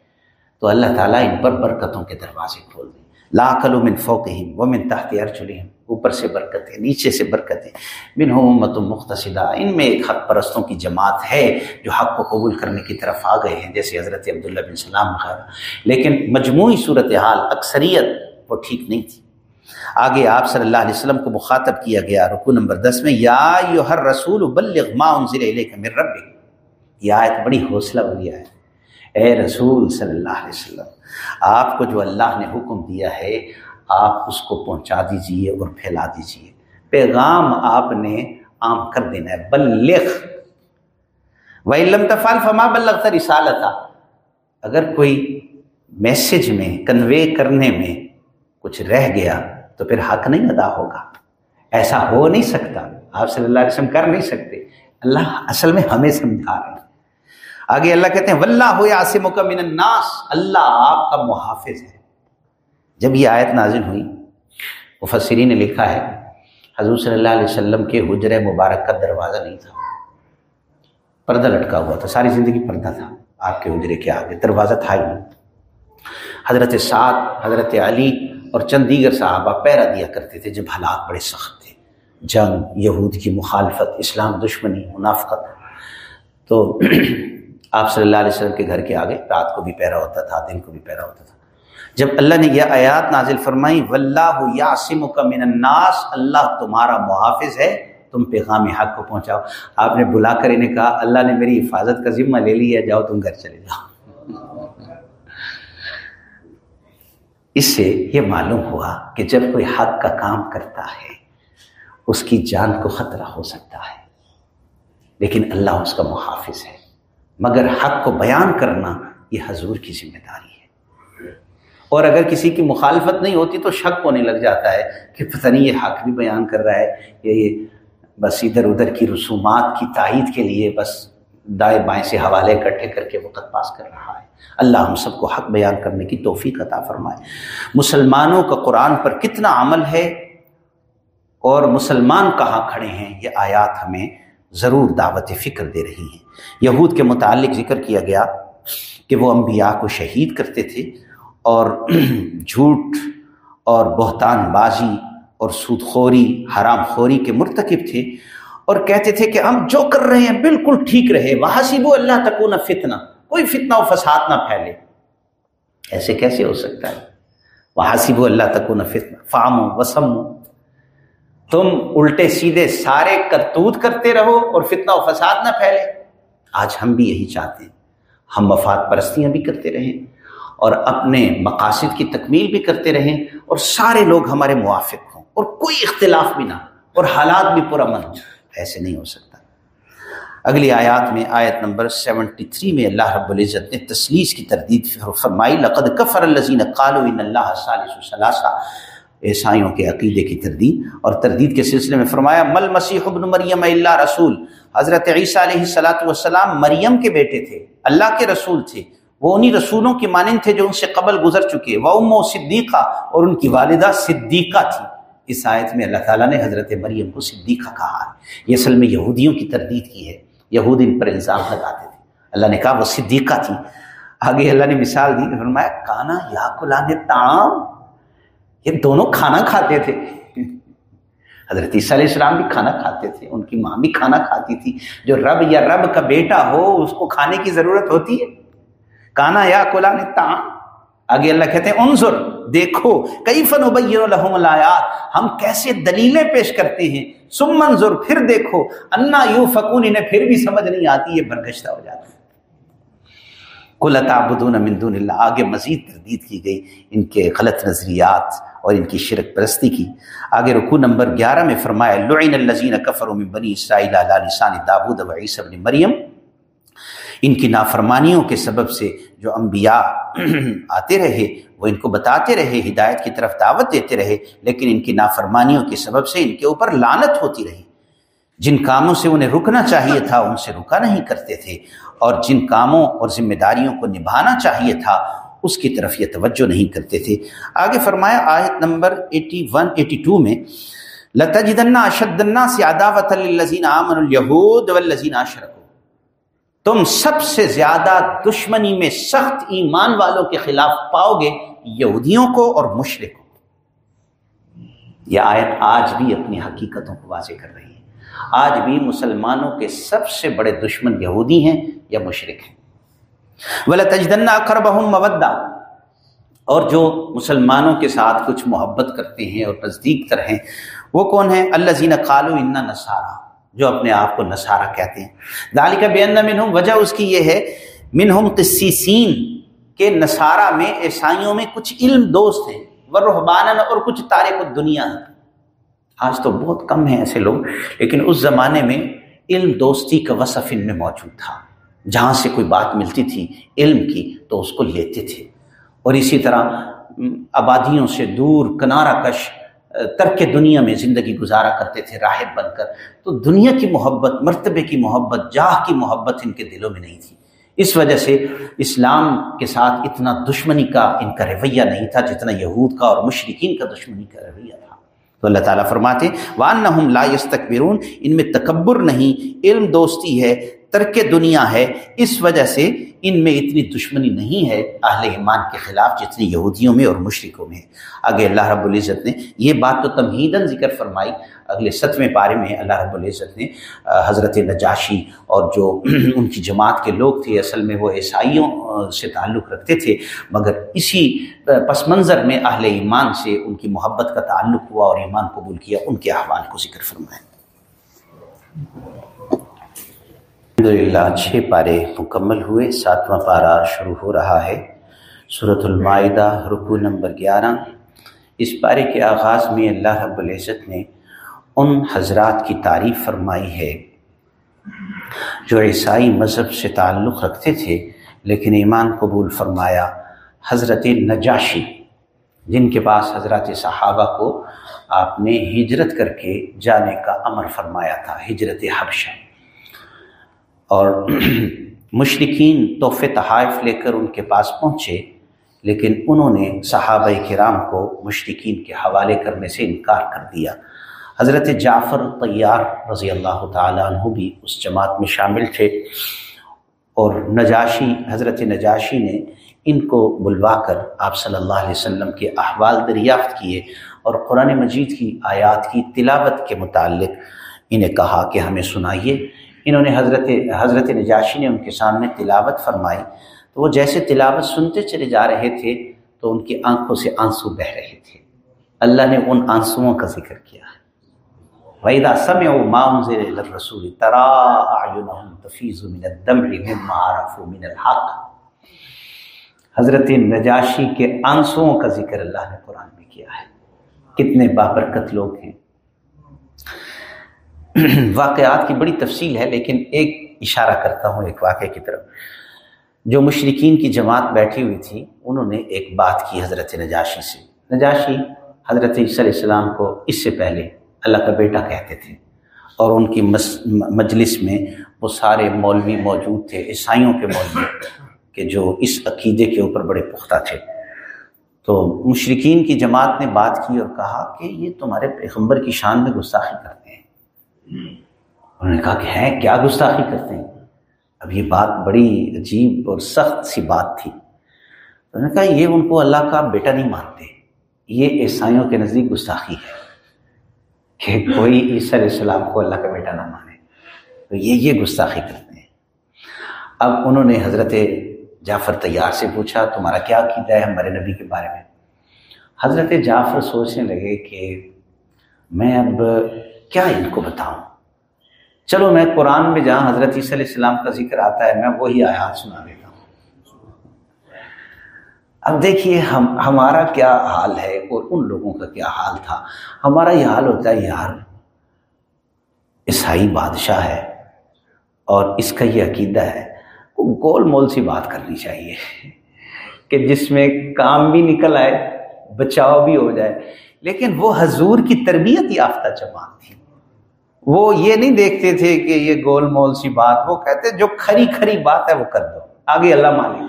تو اللہ تعالیٰ ان پر برکتوں کے دروازے کھول دیں۔ لا کلو من فوقہم وہ من تحت ارجلہم۔ اوپر سے برکتیں، نیچے سے برکتیں۔ بن امت مختصدہ ان میں ایک حق پرستوں کی جماعت ہے جو حق کو قبول کرنے کی طرف آ گئے ہیں، جیسے حضرت عبداللہ بن سلام وغیرہ لیکن مجموعی صورتحال، اکثریت وہ ٹھیک نہیں تھی۔ آگے آپ صلی اللہ علیہ وسلم کو مخاطب کیا گیا رکو نمبر دس میں، یا یو ہر رسول بلغ ما انزل الیک من رب یہ آیت بڑی حوصلہ بری ہے۔ اے رسول صلی اللہ علیہ وسلم، آپ کو جو اللہ نے حکم دیا ہے، آپ اس کو پہنچا دیجیے اور پھیلا دیجیے۔ پیغام آپ نے عام کر دینا ہے۔ بلغ۔ وَإِلَّمْ تَفَعَلْ فَمَا بَلَّغْتَ رِسَالَتَا اگر کوئی میسج میں کنوے کرنے میں کچھ رہ گیا تو پھر حق نہیں ادا ہوگا۔ ایسا ہو نہیں سکتا۔ آپ صلی اللہ علیہ وسلم کر نہیں سکتے۔ اللہ اصل میں ہمیں سمجھا رہے ہیں۔ آگے اللہ کہتے ہیں، واللہ ہو آسم کا من الناس اللہ آپ کا محافظ ہے۔ جب یہ آیت نازل ہوئی، مفسرین نے لکھا ہے، حضور صلی اللہ علیہ وسلم کے حجر مبارک کا دروازہ نہیں تھا۔ پردہ لٹکا ہوا تھا، ساری زندگی پردہ تھا۔ آپ کے حجرے کے آگے دروازہ تھا ہی نہیں۔ حضرت سعد، حضرت علی اور چند دیگر صحابہ پیرا دیا کرتے تھے جب حالات بڑے سخت تھے۔ جنگ، یہود کی مخالفت، اسلام دشمنی، منافقت۔ تو <clears throat> آپ صلی اللہ علیہ وسلم کے گھر کے آگے رات کو بھی پیرا ہوتا تھا، دن کو بھی پیرا ہوتا تھا۔ جب اللہ نے یہ آیات نازل فرمائی واللہ یاسم کا من الناس، اللہ تمہارا محافظ ہے، تم پیغام حق کو پہنچاؤ۔ آپ نے بلا کر انہیں کہا، اللہ نے میری حفاظت کا ذمہ لے لیا جاؤ تم گھر چلے جاؤ۔ اس سے یہ معلوم ہوا کہ جب کوئی حق کا کام کرتا ہے، اس کی جان کو خطرہ ہو سکتا ہے۔ لیکن اللہ اس کا محافظ ہے۔ مگر حق کو بیان کرنا یہ حضور کی ذمہ داری ہے۔ اور اگر کسی کی مخالفت نہیں ہوتی تو شک ہونے لگ جاتا ہے کہ پتہ نہیں یہ حق بھی بیان کر رہا ہے یا یہ بس ادھر ادھر کی رسومات کی تائید کے لیے بس دائیں بائیں سے حوالے اکٹھے کر کے وقت پاس کر رہا ہے۔ اللہ ہم سب کو حق بیان کرنے کی توفیق عطا فرمائے۔ مسلمانوں کا قرآن پر کتنا عمل ہے اور مسلمان کہاں کھڑے ہیں، یہ آیات ہمیں ضرور دعوت فکر دے رہی ہیں۔ یہود کے متعلق ذکر کیا گیا کہ وہ انبیاء کو شہید کرتے تھے اور <clears throat> جھوٹ اور بہتان بازی اور سود خوری حرام خوری کے مرتکب تھے۔ اور کہتے تھے کہ ہم جو کر رہے ہیں بالکل ٹھیک رہے وہاں وہ اللہ تکون فتنہ کوئی فتنہ و فساد نہ پھیلے۔ ایسے کیسے ہو سکتا ہے؟ وہ حسب اللہ تک نہ فتنہ فام وسم تم الٹے سیدھے سارے کرتوت کرتے رہو اور فتنہ و فساد نہ پھیلے۔ آج ہم بھی یہی چاہتے ہیں۔ ہم مفاد پرستیاں بھی کرتے رہیں اور اپنے مقاصد کی تکمیل بھی کرتے رہیں اور سارے لوگ ہمارے موافق ہوں اور کوئی اختلاف بھی نہ اور حالات بھی پورا من ایسے نہیں ہو سکتا۔ اگلی آیات میں آیت نمبر سیونٹی تھری میں اللہ رب العزت نے تسلیس کی تردید فرمائی، لقد کفر الزین قالو ان اللہ ثالث ثلاثہ۔ عیسائیوں کے عقیدے کی تردید اور تردید کے سلسلے میں فرمایا، مل مسیح ابن مریم اللہ رسول۔ حضرت عیسیٰ علیہ السلاۃ والسلام مریم کے بیٹے تھے، اللہ کے رسول تھے۔ وہ انہی رسولوں کی مانند تھے جو ان سے قبل گزر چکے۔ وہ ام و صدیقہ اور ان کی والدہ صدیقہ تھی۔ اس آیت میں اللہ تعالیٰ نے حضرت مریم کو صدیقہ کہا ہے۔ یہ اصل میں یہودیوں کی تردید کی ہے۔ یہود ان پر الزام لگاتے تھے۔ اللہ نے کہا وہ صدیقہ تھی۔ آگے اللہ نے مثال دی، فرمایا، کانا یا کلانے تام یہ دونوں کھانا کھاتے تھے۔ حضرت عیسیٰ علیہ السلام بھی کھانا کھاتے تھے۔ ان کی ماں بھی کھانا کھاتی تھی۔ جو رب یا رب کا بیٹا ہو، اس کو کھانے کی ضرورت ہوتی ہے۔ کانا یا کولا نے آگے اللہ کہتے ہیں، انظر، دیکھو کئی فن الحم الایات ہم کیسے دلیلیں پیش کرتے ہیں؟ سم منظر پھر دیکھو، انا یو فکون انہیں پھر بھی سمجھ نہیں آتی، یہ برگشتہ ہو جاتا ہے۔ کل تعبدون من دون اللہ، آگے مزید تردید کی گئی، ان کے غلط نظریات اور ان کی شرک پرستی کی۔ آگے رکو نمبر گیارہ میں فرمایا، لعن الذین کفروا من بنی اسرائیل علی لسان داود و عیسی بن مریم۔ ان کی نافرمانیوں کے سبب سے جو انبیاء آتے رہے، وہ ان کو بتاتے رہے، ہدایت کی طرف دعوت دیتے رہے، لیکن ان کی نافرمانیوں کے سبب سے ان کے اوپر لانت ہوتی رہی۔ جن کاموں سے انہیں رکنا چاہیے تھا، ان سے رکا نہیں کرتے تھے۔ اور جن کاموں اور ذمہ داریوں کو نبھانا چاہیے تھا، اس کی طرف یہ توجہ نہیں کرتے تھے۔ آگے فرمایا، آیت نمبر 81 82 میں، لتجدن اشد الناس عداوت للذین آمنوا اليهود والذین اشرکوا تم سب سے زیادہ دشمنی میں سخت ایمان والوں کے خلاف پاؤ گے، یہودیوں کو اور مشرقوں یہ آیت آج بھی اپنی حقیقتوں کو واضح کر رہی ہے۔ آج بھی مسلمانوں کے سب سے بڑے دشمن یہودی ہیں یا مشرق ہیں۔ ولا تجدنا کربہم مودہ اور جو مسلمانوں کے ساتھ کچھ محبت کرتے ہیں اور نزدیک تر ہیں، وہ کون ہیں؟ اللہ زین قالو انا نصارہ جو اپنے آپ کو نصارہ کہتے ہیں۔ دالی کا بے منہم، وجہ اس کی یہ ہے، منہم قسیسین کے نصارہ میں، عیسائیوں میں کچھ علم دوست ہیں۔ ورحبان اور کچھ تارک الدنیا ہیں۔ آج تو بہت کم ہیں ایسے لوگ، لیکن اس زمانے میں علم دوستی کا وصف ان میں موجود تھا۔ جہاں سے کوئی بات ملتی تھی علم کی، تو اس کو لیتے تھے۔ اور اسی طرح آبادیوں سے دور، کنارہ کش ترک دنیا میں زندگی گزارا کرتے تھے، راہب بن کر۔ تو دنیا کی محبت، مرتبے کی محبت، جاہ کی محبت ان کے دلوں میں نہیں تھی۔ اس وجہ سے اسلام کے ساتھ اتنا دشمنی کا ان کا رویہ نہیں تھا جتنا یہود کا اور مشرقین کا دشمنی کا رویہ تھا۔ تو اللہ تعالیٰ فرماتے وان نہ لا یستکبرون ان میں تکبر نہیں، علم دوستی ہے ترک دنیا ہے، اس وجہ سے ان میں اتنی دشمنی نہیں ہے اہل ایمان کے خلاف جتنی یہودیوں میں اور مشرقوں میں آگے اللہ رب العزت نے یہ بات تو تمہیدن ذکر فرمائی، اگلے ستویں پارے میں اللہ رب العزت نے حضرت نجاشی اور جو <clears throat> ان کی جماعت کے لوگ تھے، اصل میں وہ عیسائیوں سے تعلق رکھتے تھے، مگر اسی پس منظر میں اہل ایمان سے ان کی محبت کا تعلق ہوا اور ایمان قبول کیا، ان کے احوال کو ذکر فرمائے۔ الحمد للہ چھ پارے مکمل ہوئے، ساتواں پارہ شروع ہو رہا ہے۔ صورت المائدہ رکو نمبر گیارہ۔ اس پارے کے آغاز میں اللہ رب العزت نے ان حضرات کی تعریف فرمائی ہے، جو عیسائی مذہب سے تعلق رکھتے تھے، لیکن ایمان قبول فرمایا۔ حضرت نجاشی، جن کے پاس حضرت صحابہ کو آپ نے ہجرت کر کے جانے کا امر فرمایا تھا، ہجرت حبشہ۔ اور <clears throat> مشرقین تحفے تحائف لے کر ان کے پاس پہنچے، لیکن انہوں نے صحابہ کرام کو مشرقین کے حوالے کرنے سے انکار کر دیا۔ حضرت جعفر طیار رضی اللہ تعالیٰ عنہ بھی اس جماعت میں شامل تھے۔ اور نجاشی، حضرت نجاشی نے ان کو بلوا کر آپ صلی اللہ علیہ وسلم کے احوال دریافت کیے اور قرآن مجید کی آیات کی تلاوت کے متعلق انہیں کہا کہ ہمیں سنائیے۔ انہوں نے حضرت حضرت نجاشی نے ان کے سامنے تلاوت فرمائی۔ تو وہ جیسے تلاوت سنتے چلے جا رہے تھے، تو ان کی آنکھوں سے آنسو بہہ رہے تھے۔ اللہ نے ان آنسوؤں کا ذکر کیا۔ ہے وَإِذَا سَمِعُوا مَا أُنزِلَ إِلَى الرَّسُولِ تَرَى أَعْيُنَهُمْ تَفِيضُ مِنَ الدَّمْعِ مِمَّا عَرَفُوا مِنَ حضرت نجاشی کے آنسوؤں کا ذکر اللہ نے قرآن میں کیا ہے۔ کتنے بابرکت لوگ ہیں۔ <clears throat> واقعات کی بڑی تفصیل ہے، لیکن ایک اشارہ کرتا ہوں، ایک واقعے کی طرف۔ جو مشرقین کی جماعت بیٹھی ہوئی تھی، انہوں نے ایک بات کی حضرت نجاشی سے۔ نجاشی حضرت عیسیٰ علیہ السلام کو اس سے پہلے اللہ کا بیٹا کہتے تھے، اور ان کی مجلس میں وہ سارے مولوی موجود تھے، عیسائیوں کے مولوی، کہ جو اس عقیدے کے اوپر بڑے پختہ تھے۔ تو مشرقین کی جماعت نے بات کی اور کہا کہ یہ تمہارے پیغمبر کی شان میں گستاخی کرتے ہیں۔ انہوں نے کہا کہ ہیں، کیا گستاخی کرتے ہیں؟ اب یہ بات بڑی عجیب اور سخت سی بات تھی۔ انہوں نے کہا، یہ ان کو اللہ کا بیٹا نہیں مانتے۔ یہ عیسائیوں کے نزدیک گستاخی ہے کہ کوئی عیسیٰ علیہ السلام کو اللہ کا بیٹا نہ مانے۔ تو یہ یہ گستاخی کرتے ہیں۔ اب انہوں نے حضرت جعفر تیار سے پوچھا، تمہارا کیا عقیدہ ہے ہمارے نبی کے بارے میں؟ حضرت جعفر سوچنے لگے کہ میں اب کیا ان کو بتاؤں؟ چلو میں قرآن میں جہاں حضرت عیسیٰ علیہ السلام کا ذکر آتا ہے، میں وہی آیات سنا دیتا ہوں۔ اب دیکھیے، ہم، ہمارا کیا حال ہے اور ان لوگوں کا کیا حال تھا؟ ہمارا یہ حال ہوتا ہے، یار، عیسائی بادشاہ ہے اور اس کا یہ عقیدہ ہے گول مول سی بات کرنی چاہیے کہ جس میں کام بھی نکل آئے، بچاؤ بھی ہو جائے۔ لیکن وہ حضور کی تربیت یافتہ جماعت تھی۔ وہ یہ نہیں دیکھتے تھے کہ یہ گول مول سی بات، وہ کہتے جو کھری کھری بات ہے وہ کر دو۔ آگے اللہ مالک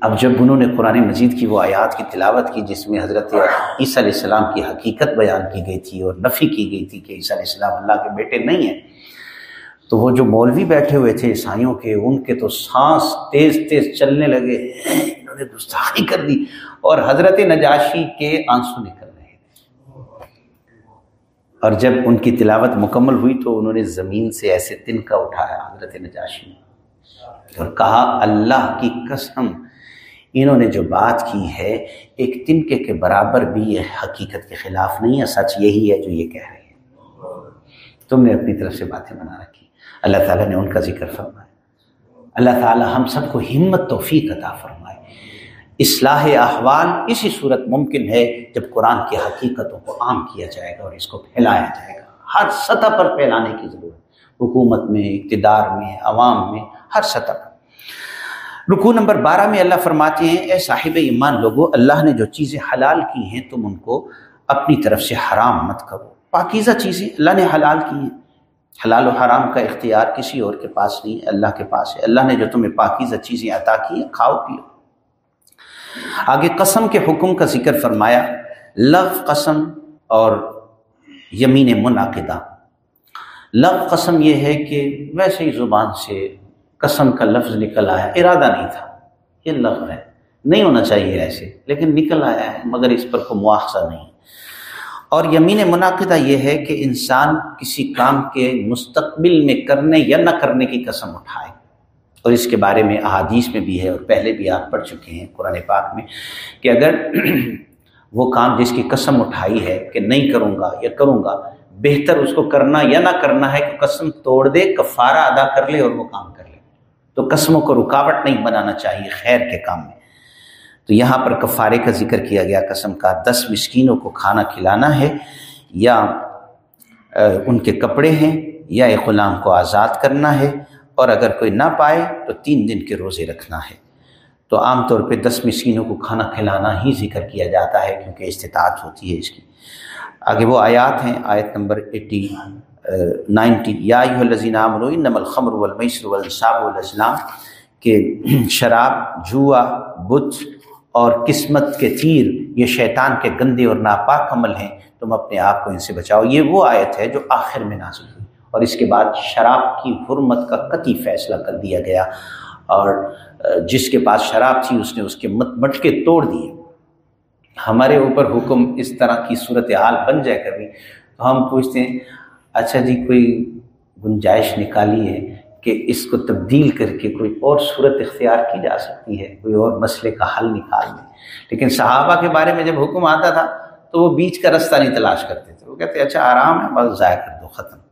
اب جب انہوں نے قرآن مجید کی وہ آیات کی تلاوت کی، جس میں حضرت عیسیٰ علیہ السلام کی حقیقت بیان کی گئی تھی اور نفی کی گئی تھی کہ عیسیٰ علیہ السلام اللہ کے بیٹے نہیں ہیں، تو وہ جو مولوی بیٹھے ہوئے تھے عیسائیوں کے، ان کے تو سانس تیز تیز چلنے لگے۔ انہوں نے گستاخی کر دی۔ اور حضرت نجاشی کے آنسو نکل۔ اور جب ان کی تلاوت مکمل ہوئی تو انہوں نے زمین سے ایسے تنکا اٹھایا، حضرت نجاشی اور کہا، اللہ کی قسم، انہوں نے جو بات کی ہے، ایک تنکے کے برابر بھی یہ حقیقت کے خلاف نہیں ہے، سچ یہی ہے جو یہ کہہ رہے ہیں۔ تم نے اپنی طرف سے باتیں بنا رکھی۔ اللہ تعالیٰ نے ان کا ذکر فرمایا۔ اللہ تعالیٰ ہم سب کو ہمت، توفیق عطا فرمائے۔ اصلاح احوال اسی صورت ممکن ہے جب قرآن کی حقیقتوں کو عام کیا جائے گا اور اس کو پھیلایا جائے گا۔ ہر سطح پر پھیلانے کی ضرورت حکومت میں، اقتدار میں، عوام میں، ہر سطح پر۔ رکو نمبر بارہ میں اللہ فرماتے ہیں، اے صاحب ایمان لوگو، اللہ نے جو چیزیں حلال کی ہیں تم ان کو اپنی طرف سے حرام مت کرو۔ پاکیزہ چیزیں اللہ نے حلال کی ہیں۔ حلال و حرام کا اختیار کسی اور کے پاس نہیں، اللہ کے پاس ہے۔ اللہ نے جو تمہیں پاکیزہ چیزیں عطا کی ہیں، کھاؤ، پیو۔ آگے قسم کے حکم کا ذکر فرمایا، لغ قسم اور یمین منعقدہ۔ لغ قسم یہ ہے کہ ویسے ہی زبان سے قسم کا لفظ نکل آیا، ارادہ نہیں تھا۔ یہ لفظ ہے۔ نہیں ہونا چاہیے ایسے، لیکن نکل آیا ہے، مگر اس پر کوئی مواخذہ نہیں۔ اور یمین منعقدہ یہ ہے کہ انسان کسی کام کے مستقبل میں کرنے یا نہ کرنے کی قسم اٹھائے۔ اور اس کے بارے میں احادیث میں بھی ہے اور پہلے بھی آپ پڑھ چکے ہیں قرآن پاک میں کہ اگر <clears throat> وہ کام جس کی قسم اٹھائی ہے کہ نہیں کروں گا یا کروں گا، بہتر اس کو کرنا یا نہ کرنا ہے کہ قسم توڑ دے، کفارہ ادا کر لے اور وہ کام کر لے۔ تو قسموں کو رکاوٹ نہیں بنانا چاہیے خیر کے کام میں۔ تو یہاں پر کفارے کا ذکر کیا گیا، قسم کا دس مسکینوں کو کھانا کھلانا ہے یا ان کے کپڑے ہیں یا ایک غلام کو آزاد کرنا ہے۔ اور اگر کوئی نہ پائے تو تین دن کے روزے رکھنا ہے۔ تو عام طور پہ دس مسکینوں کو کھانا کھلانا ہی ذکر کیا جاتا ہے کیونکہ استطاعت ہوتی ہے اس کی۔ آگے وہ آیات ہیں، آیت نمبر ایٹی نائنٹی۔ یا الزین نم الخمر والمیسر والنصاب والاسلام، کہ شراب، جوا، بت اور قسمت کے تیر، یہ شیطان کے گندے اور ناپاک عمل ہیں، تم اپنے آپ کو ان سے بچاؤ۔ یہ وہ آیت ہے جو آخر میں نازل ہوئی۔ اور اس کے بعد شراب کی حرمت کا قطعی فیصلہ کر دیا گیا اور جس کے پاس شراب تھی اس نے اس کے مت مٹکے توڑ دیے۔ ہمارے اوپر حکم اس طرح کی صورت حال بن جائے کبھی تو ہم پوچھتے ہیں اچھا جی کوئی گنجائش نکالی ہے کہ اس کو تبدیل کر کے کوئی اور صورت اختیار کی جا سکتی ہے، کوئی اور مسئلے کا حل نکال دیں لیکن صحابہ کے بارے میں جب حکم آتا تھا تو وہ بیچ کا رستہ نہیں تلاش کرتے تھے۔ وہ کہتے ہیں اچھا آرام ہے، بس ضائع کر دو، ختم۔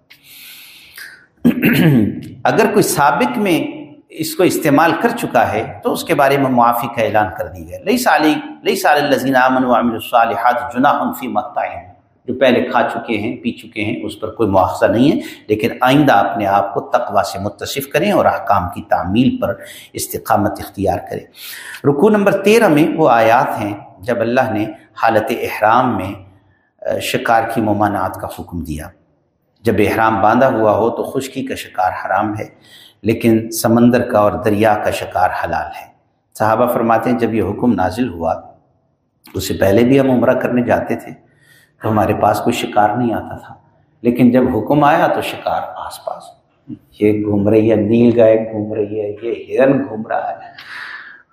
<clears throat> اگر کوئی سابق میں اس کو استعمال کر چکا ہے تو اس کے بارے میں معافی کا اعلان کر دی گیا۔ لئی سال لئی سال الزین امن وامل الصالحات جنا فی مقطع جو پہلے کھا چکے ہیں، پی چکے ہیں، اس پر کوئی مواخذہ نہیں ہے، لیکن آئندہ اپنے آپ کو تقوا سے متصف کریں اور احکام کی تعمیل پر استقامت اختیار کریں۔ رکو نمبر تیرہ میں وہ آیات ہیں جب اللہ نے حالت احرام میں شکار کی ممانعات کا حکم دیا۔ جب احرام باندھا ہوا ہو تو خشکی کا شکار حرام ہے، لیکن سمندر کا اور دریا کا شکار حلال ہے۔ صحابہ فرماتے ہیں، جب یہ حکم نازل ہوا، اس سے پہلے بھی ہم عمرہ کرنے جاتے تھے تو ہمارے پاس کوئی شکار نہیں آتا تھا۔ لیکن جب حکم آیا تو شکار آس پاس۔ یہ گھوم رہی ہے، نیل گائے گھوم رہی ہے، یہ ہرن گھوم رہا ہے۔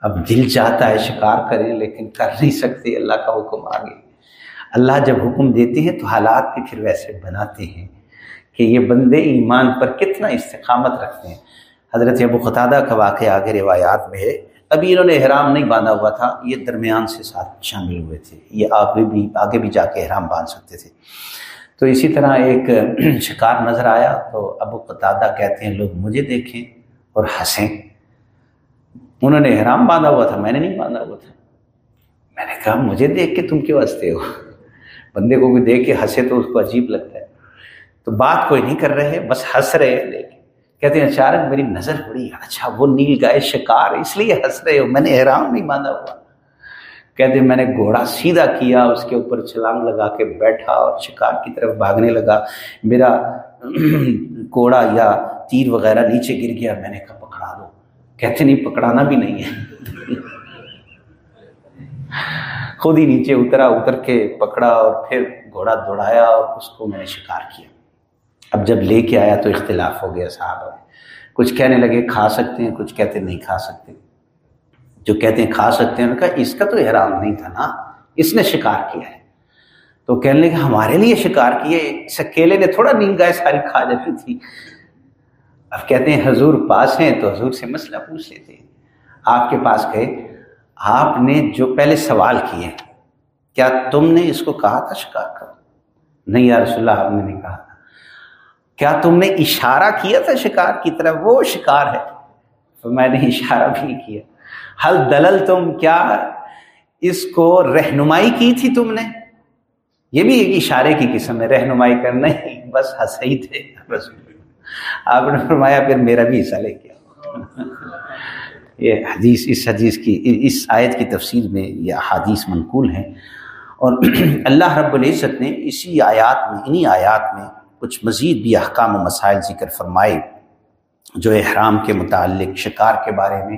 اب دل چاہتا ہے شکار کریں لیکن کر نہیں سکتے، اللہ کا حکم آگے۔ اللہ جب حکم دیتے ہیں تو حالات بھی پھر ویسے بناتے ہیں۔ کہ یہ بندے ایمان پر کتنا استقامت رکھتے ہیں۔ حضرت ابو قطادہ کا واقعہ آگے روایات میں ہے۔ ابھی انہوں نے احرام نہیں باندھا ہوا تھا، یہ درمیان سے ساتھ شامل ہوئے تھے۔ یہ آگے بھی آگے بھی جا کے احرام باندھ سکتے تھے۔ تو اسی طرح ایک <clears throat> شکار نظر آیا تو ابو قطادہ کہتے ہیں، لوگ مجھے دیکھیں اور ہنسیں۔ انہوں نے احرام باندھا ہوا تھا، میں نے نہیں باندھا ہوا تھا۔ میں نے کہا، مجھے دیکھ کے تم کیوں ہنستے ہو؟ بندے کو بھی دیکھ کے ہنسے تو اس کو عجیب لگتا ہے۔ تو بات کوئی نہیں کر رہے، بس ہنس رہے ہیں لیکن کہتے ہیں اچانک میری نظر پڑی اچھا وہ نیل گائے شکار، اس لیے ہنس رہے ہو، میں نے احرام نہیں باندھا ہوا۔ کہتے ہیں، میں نے گھوڑا سیدھا کیا، اس کے اوپر چھلانگ لگا کے بیٹھا اور شکار کی طرف بھاگنے لگا۔ میرا <clears throat> گھوڑا یا تیر وغیرہ نیچے گر گیا، میں نے کہا، پکڑا دو۔ کہتے نہیں، پکڑانا بھی نہیں ہے۔ خود ہی نیچے اترا، اتر کے پکڑا اور پھر گھوڑا دوڑایا اور اس کو میں نے شکار کیا۔ اب جب لے کے آیا تو اختلاف ہو گیا صاحب کچھ کہنے لگے کھا سکتے ہیں، کچھ کہتے نہیں کھا سکتے۔ جو کہتے ہیں کھا سکتے ہیں کہا اس کا تو احرام نہیں تھا نا، اس نے شکار کیا ہے۔ تو کہنے لگے ہمارے لیے شکار کیے، اس اکیلے نے تھوڑا نیند گائے ساری کھا جاتی تھی۔ اب کہتے ہیں حضور پاس ہیں تو حضور سے مسئلہ پوچھ لیتے ہیں۔ آپ کے پاس گئے، آپ نے جو پہلے سوال کیے، کیا تم نے اس کو کہا تھا شکار کرو؟ نہیں یا رسول اللہ، آپ نے نہیں کہا تھا۔ کیا تم نے اشارہ کیا تھا شکار کی طرف؟ وہ شکار ہے۔ تو میں نے اشارہ بھی نہیں کیا۔ حل دلل تم کیا اس کو رہنمائی کی تھی تم نے؟ یہ بھی ایک اشارے کی قسم ہے، رہنمائی کرنا ہی۔ بس ہنس ہی تھے آپ نے فرمایا، پھر میرا بھی حصہ لے کیا یہ حدیث، اس حدیث کی، اس آیت کی تفصیل میں یہ حادیث منقول ہیں۔ اور <clears throat> اللہ رب العزت نے اسی آیات میں، انہی آیات میں کچھ مزید بھی احکام و مسائل ذکر فرمائے، جو احرام کے متعلق، شکار کے بارے میں،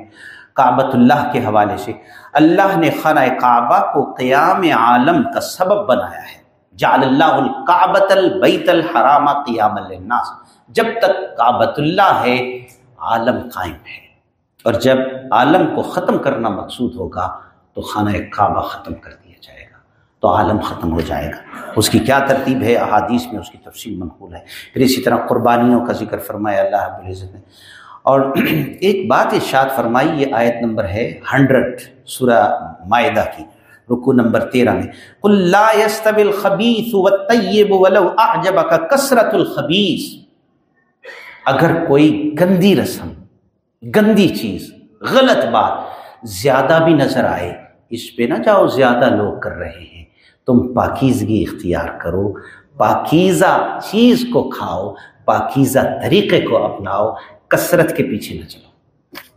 کعبۃ اللہ کے حوالے سے۔ اللہ نے خانہ کعبہ کو قیام عالم کا سبب بنایا ہے۔ جعل اللہ القعبۃ البیت الحرام قیام الناس جب تک کعبۃ اللہ ہے، عالم قائم ہے۔ اور جب عالم کو ختم کرنا مقصود ہوگا، تو خانہ کعبہ ختم کر دیا تو عالم ختم ہو جائے گا۔ اس کی کیا ترتیب ہے؟ احادیث میں اس کی تفصیل منقول ہے۔ پھر اسی طرح قربانیوں کا ذکر فرمایا اللہ رب العزت نے۔ اور <clears throat> ایک بات ارشاد فرمائی، یہ آیت نمبر ہے ہنڈریڈ، سورہ معدہ کی رکو نمبر تیرہ میں۔ قل لا يستوي الخبيث والطيب ولو اعجبك كثرة الخبيث اگر کوئی گندی رسم، گندی چیز، غلط بات زیادہ بھی نظر آئے، اس پہ نہ جاؤ، زیادہ لوگ کر رہے ہیں۔ تم پاکیزگی اختیار کرو، پاکیزہ چیز کو کھاؤ، پاکیزہ طریقے کو اپناؤ، کثرت کے پیچھے نہ چلو۔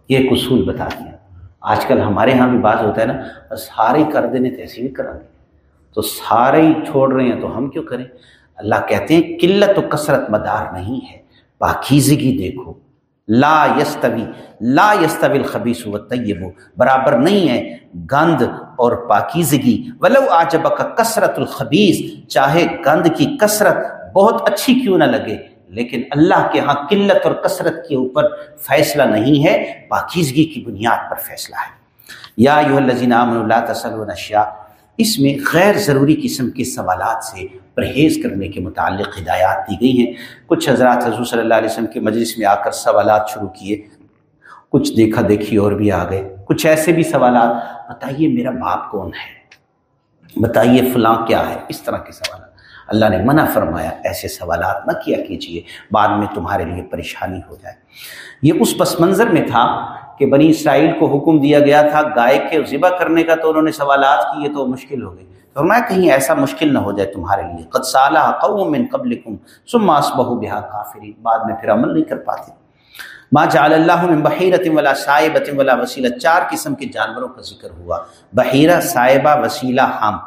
یہ ایک اصول بتا دیا۔ آج کل ہمارے ہاں بھی بات ہوتا ہے نا سارے کر دینے تو ایسے بھی کرا دیں۔ تو سارے ہی چھوڑ رہے ہیں تو ہم کیوں کریں؟ اللہ کہتے ہیں، قلت و کثرت مدار نہیں ہے۔ پاکیزگی دیکھو۔ لا یستوی لا یستوی الخبیث و طیب برابر نہیں ہے گند اور پاکیزگی. ولو آجب کا کثرت الخبیث، چاہے گند کی کثرت بہت اچھی کیوں نہ لگے، لیکن اللہ کے ہاں قلت اور کثرت کے اوپر فیصلہ نہیں ہے، پاکیزگی کی بنیاد پر فیصلہ ہے. یا یو الزین اللہ تسل نشیا اس میں غیر ضروری قسم کے سوالات سے پرہیز کرنے کے متعلق ہدایات دی گئی ہیں۔ کچھ حضرات حضور صلی اللہ علیہ وسلم کے مجلس میں آ کر سوالات شروع کیے۔ کچھ دیکھا دیکھی اور بھی آ گئے۔ کچھ ایسے بھی سوالات، بتائیے میرا باپ کون ہے؟ بتائیے فلاں کیا ہے؟ اس طرح کے سوالات۔ اللہ نے منع فرمایا، ایسے سوالات نہ کیا کیجیے بعد میں تمہارے لیے پریشانی ہو جائے۔ یہ اس پس منظر میں تھا کہ بنی اسرائیل کو حکم دیا گیا تھا، گائے کے ذبح کرنے کا تو انہوں نے سوالات کیے تو مشکل ہو گئی۔ فرمایا کہیں ایسا مشکل نہ ہو جائے تمہارے لیے۔ قد سالہ قوم من قبلکم ثم اصبحوا بها کافرین۔ بعد میں پھر عمل نہیں کر پاتے۔ ما جعل اللہ من بحیرت ولا صائبت ولا وسیلہ۔ چار قسم کے جانوروں کا ذکر ہوا۔ بحیرہ، صائبہ، وسیلہ ہم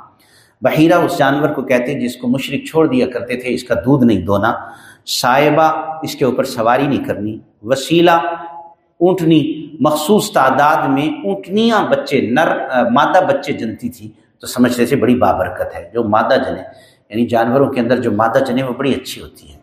بحیرہ اس جانور کو کہتے جس کو مشرق چھوڑ دیا کرتے تھے، اس کا دودھ نہیں دونا۔ صائبہ، اس کے اوپر سواری نہیں کرنی۔ وسیلہ، اونٹنی۔ مخصوص تعداد میں اونٹنیاں بچے، نر، مادہ بچے جنتی تھی۔ تو سمجھتے تھے بڑی بابرکت ہے، جو مادہ جنے یعنی جانوروں کے اندر جو مادہ جنے وہ بڑی اچھی ہوتی ہیں۔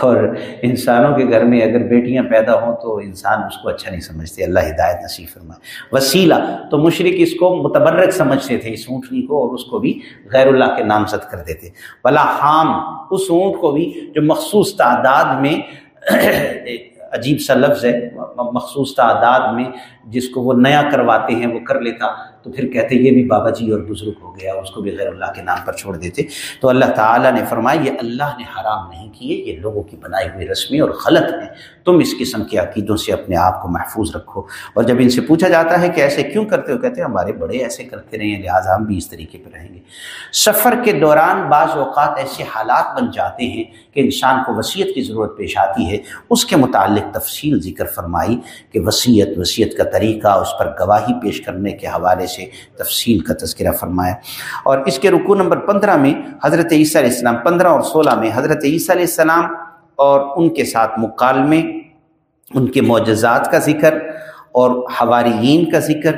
اور انسانوں کے گھر میں اگر بیٹیاں پیدا ہوں تو انسان اس کو اچھا نہیں سمجھتے، اللہ ہدایت نصیب فرمائے۔ وسیلہ، تو مشرق اس کو متبرک سمجھتے تھے، اس اونٹنی کو اور اس کو بھی غیر اللہ کے نام زد کر دیتے۔ بلا حام، اس اونٹ کو بھی جو مخصوص تعداد میں <coughs> عجیب سا لفظ ہے، مخصوص تعداد میں جس کو وہ نیا کرواتے ہیں، وہ کر لیتا۔ تو پھر کہتے یہ بھی بابا جی اور بزرگ ہو گیا، اس کو بھی غیر اللہ کے نام پر چھوڑ دیتے۔ تو اللہ تعالیٰ نے فرمایا، یہ اللہ نے حرام نہیں کیے، یہ لوگوں کی بنائی ہوئی رسمی اور غلط ہیں۔ تم اس قسم کے عقیدوں سے اپنے آپ کو محفوظ رکھو۔ اور جب ان سے پوچھا جاتا ہے کہ ایسے کیوں کرتے ہو، کہتے ہیں ہمارے بڑے ایسے کرتے رہے ہیں، لہٰذا ہم بھی اس طریقے پہ رہیں گے۔ سفر کے دوران بعض اوقات ایسے حالات بن جاتے ہیں کہ انسان کو وصیت کی ضرورت پیش آتی ہے۔ اس کے متعلق تفصیل ذکر فرمائی کہ وصیت وصیت کا طریقہ، اس پر گواہی پیش کرنے کے حوالے سے تفصیل کا تذکرہ فرمایا۔ اور اس کے رکو نمبر پندرہ میں حضرت عیسیٰ علیہ السلام، پندرہ اور سولہ میں حضرت عیسیٰ علیہ السلام اور ان کے ساتھ مکالمے ان کے معجزات کا ذکر اور حواریین کا ذکر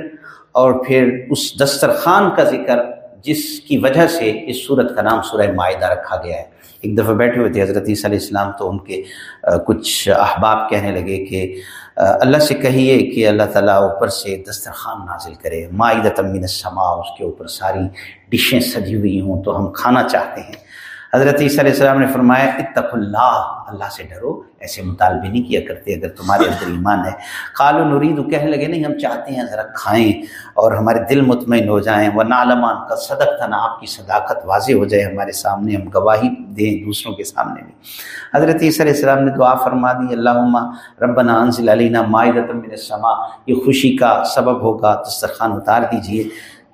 اور پھر اس دسترخوان کا ذکر جس کی وجہ سے اس صورت کا نام سورہ معاہدہ رکھا گیا ہے۔ ایک دفعہ بیٹھے ہوئے تھے، حضرت عیسیٰ علیہ السلام تو ان کے کچھ احباب کہنے لگے کہ اللہ سے کہیے کہ اللہ تعالیٰ اوپر سے دسترخوان نازل کرے۔ معاہدہ من السما اس کے اوپر ساری ڈشیں سجی ہوئی ہوں تو ہم کھانا چاہتے ہیں۔ حضرت عیسیٰ علیہ السلام نے فرمایا اتق اللہ اللہ سے ڈرو، ایسے مطالبے نہیں کیا کرتے اگر تمہارے اندر ایمان ہے۔ خال و نورید کہنے لگے، نہیں، ہم چاہتے ہیں ذرا کھائیں اور ہمارے دل مطمئن ہو جائیں۔ وہ نالمان کا صدق تھا نا آپ کی صداقت واضح ہو جائے ہمارے سامنے، ہم گواہی دیں دوسروں کے سامنے بھی۔ حضرت عیسیٰ علیہ السلام نے دعا فرما دی اللہ ربنا انزل علینا معاہدۃ من السما یہ خوشی کا سبب ہوگا، دسترخوان اتار دیجیے۔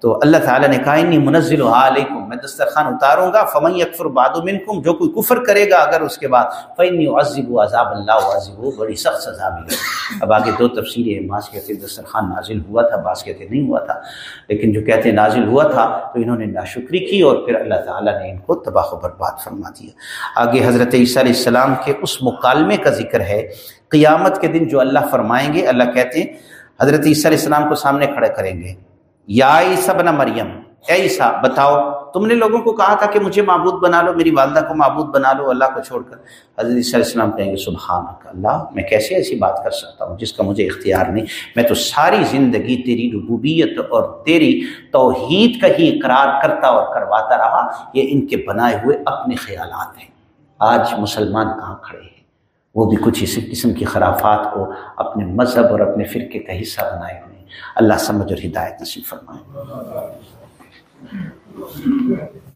تو اللہ تعالیٰ نے کہا، انی منزل علیکم. میں دسترخوان اتاروں گا، فمن یکفر بعد منکم، جو کوئی کفر کرے گا اگر اس کے بعد فنی عذب عذاب اللہ عذب بڑی سخت سزا ملے اب آگے دو تفصیلیں بعض کہتے ہیں دسترخوان نازل ہوا تھا، بعض کہتے نہیں ہوا تھا۔ لیکن جو کہتے ہیں نازل ہوا تھا، تو انہوں نے ناشکری کی اور پھر اللہ تعالیٰ نے ان کو تباہ و برباد فرما دیا۔ آگے حضرت عیسیٰ علیہ السلام کے اس مکالمے کا ذکر ہے، قیامت کے دن جو اللہ فرمائیں گے، اللہ کہتے ہیں، حضرت عیسیٰ علیہ السلام کو سامنے کھڑے کریں گے۔ یا عیسیٰ بنا مریم، اے عیسیٰ، بتاؤ، تم نے لوگوں کو کہا تھا کہ مجھے معبود بنا لو، میری والدہ کو معبود بنا لو، اللہ کو چھوڑ کر۔ حضرت علیہ السلام کہیں گے سبحان اللہ، میں کیسے ایسی بات کر سکتا ہوں جس کا مجھے اختیار نہیں؟ میں تو ساری زندگی تیری ربوبیت اور تیری توحید کا ہی اقرار کرتا اور کرواتا رہا۔ یہ ان کے بنائے ہوئے اپنے خیالات ہیں۔ آج مسلمان کہاں کھڑے ہیں؟ وہ بھی کچھ اسی قسم کی خرافات کو اپنے مذہب اور اپنے فرقے کا حصہ بنائے ہوئے اللہ سمجھ اور ہدایت نصیب فرمائے۔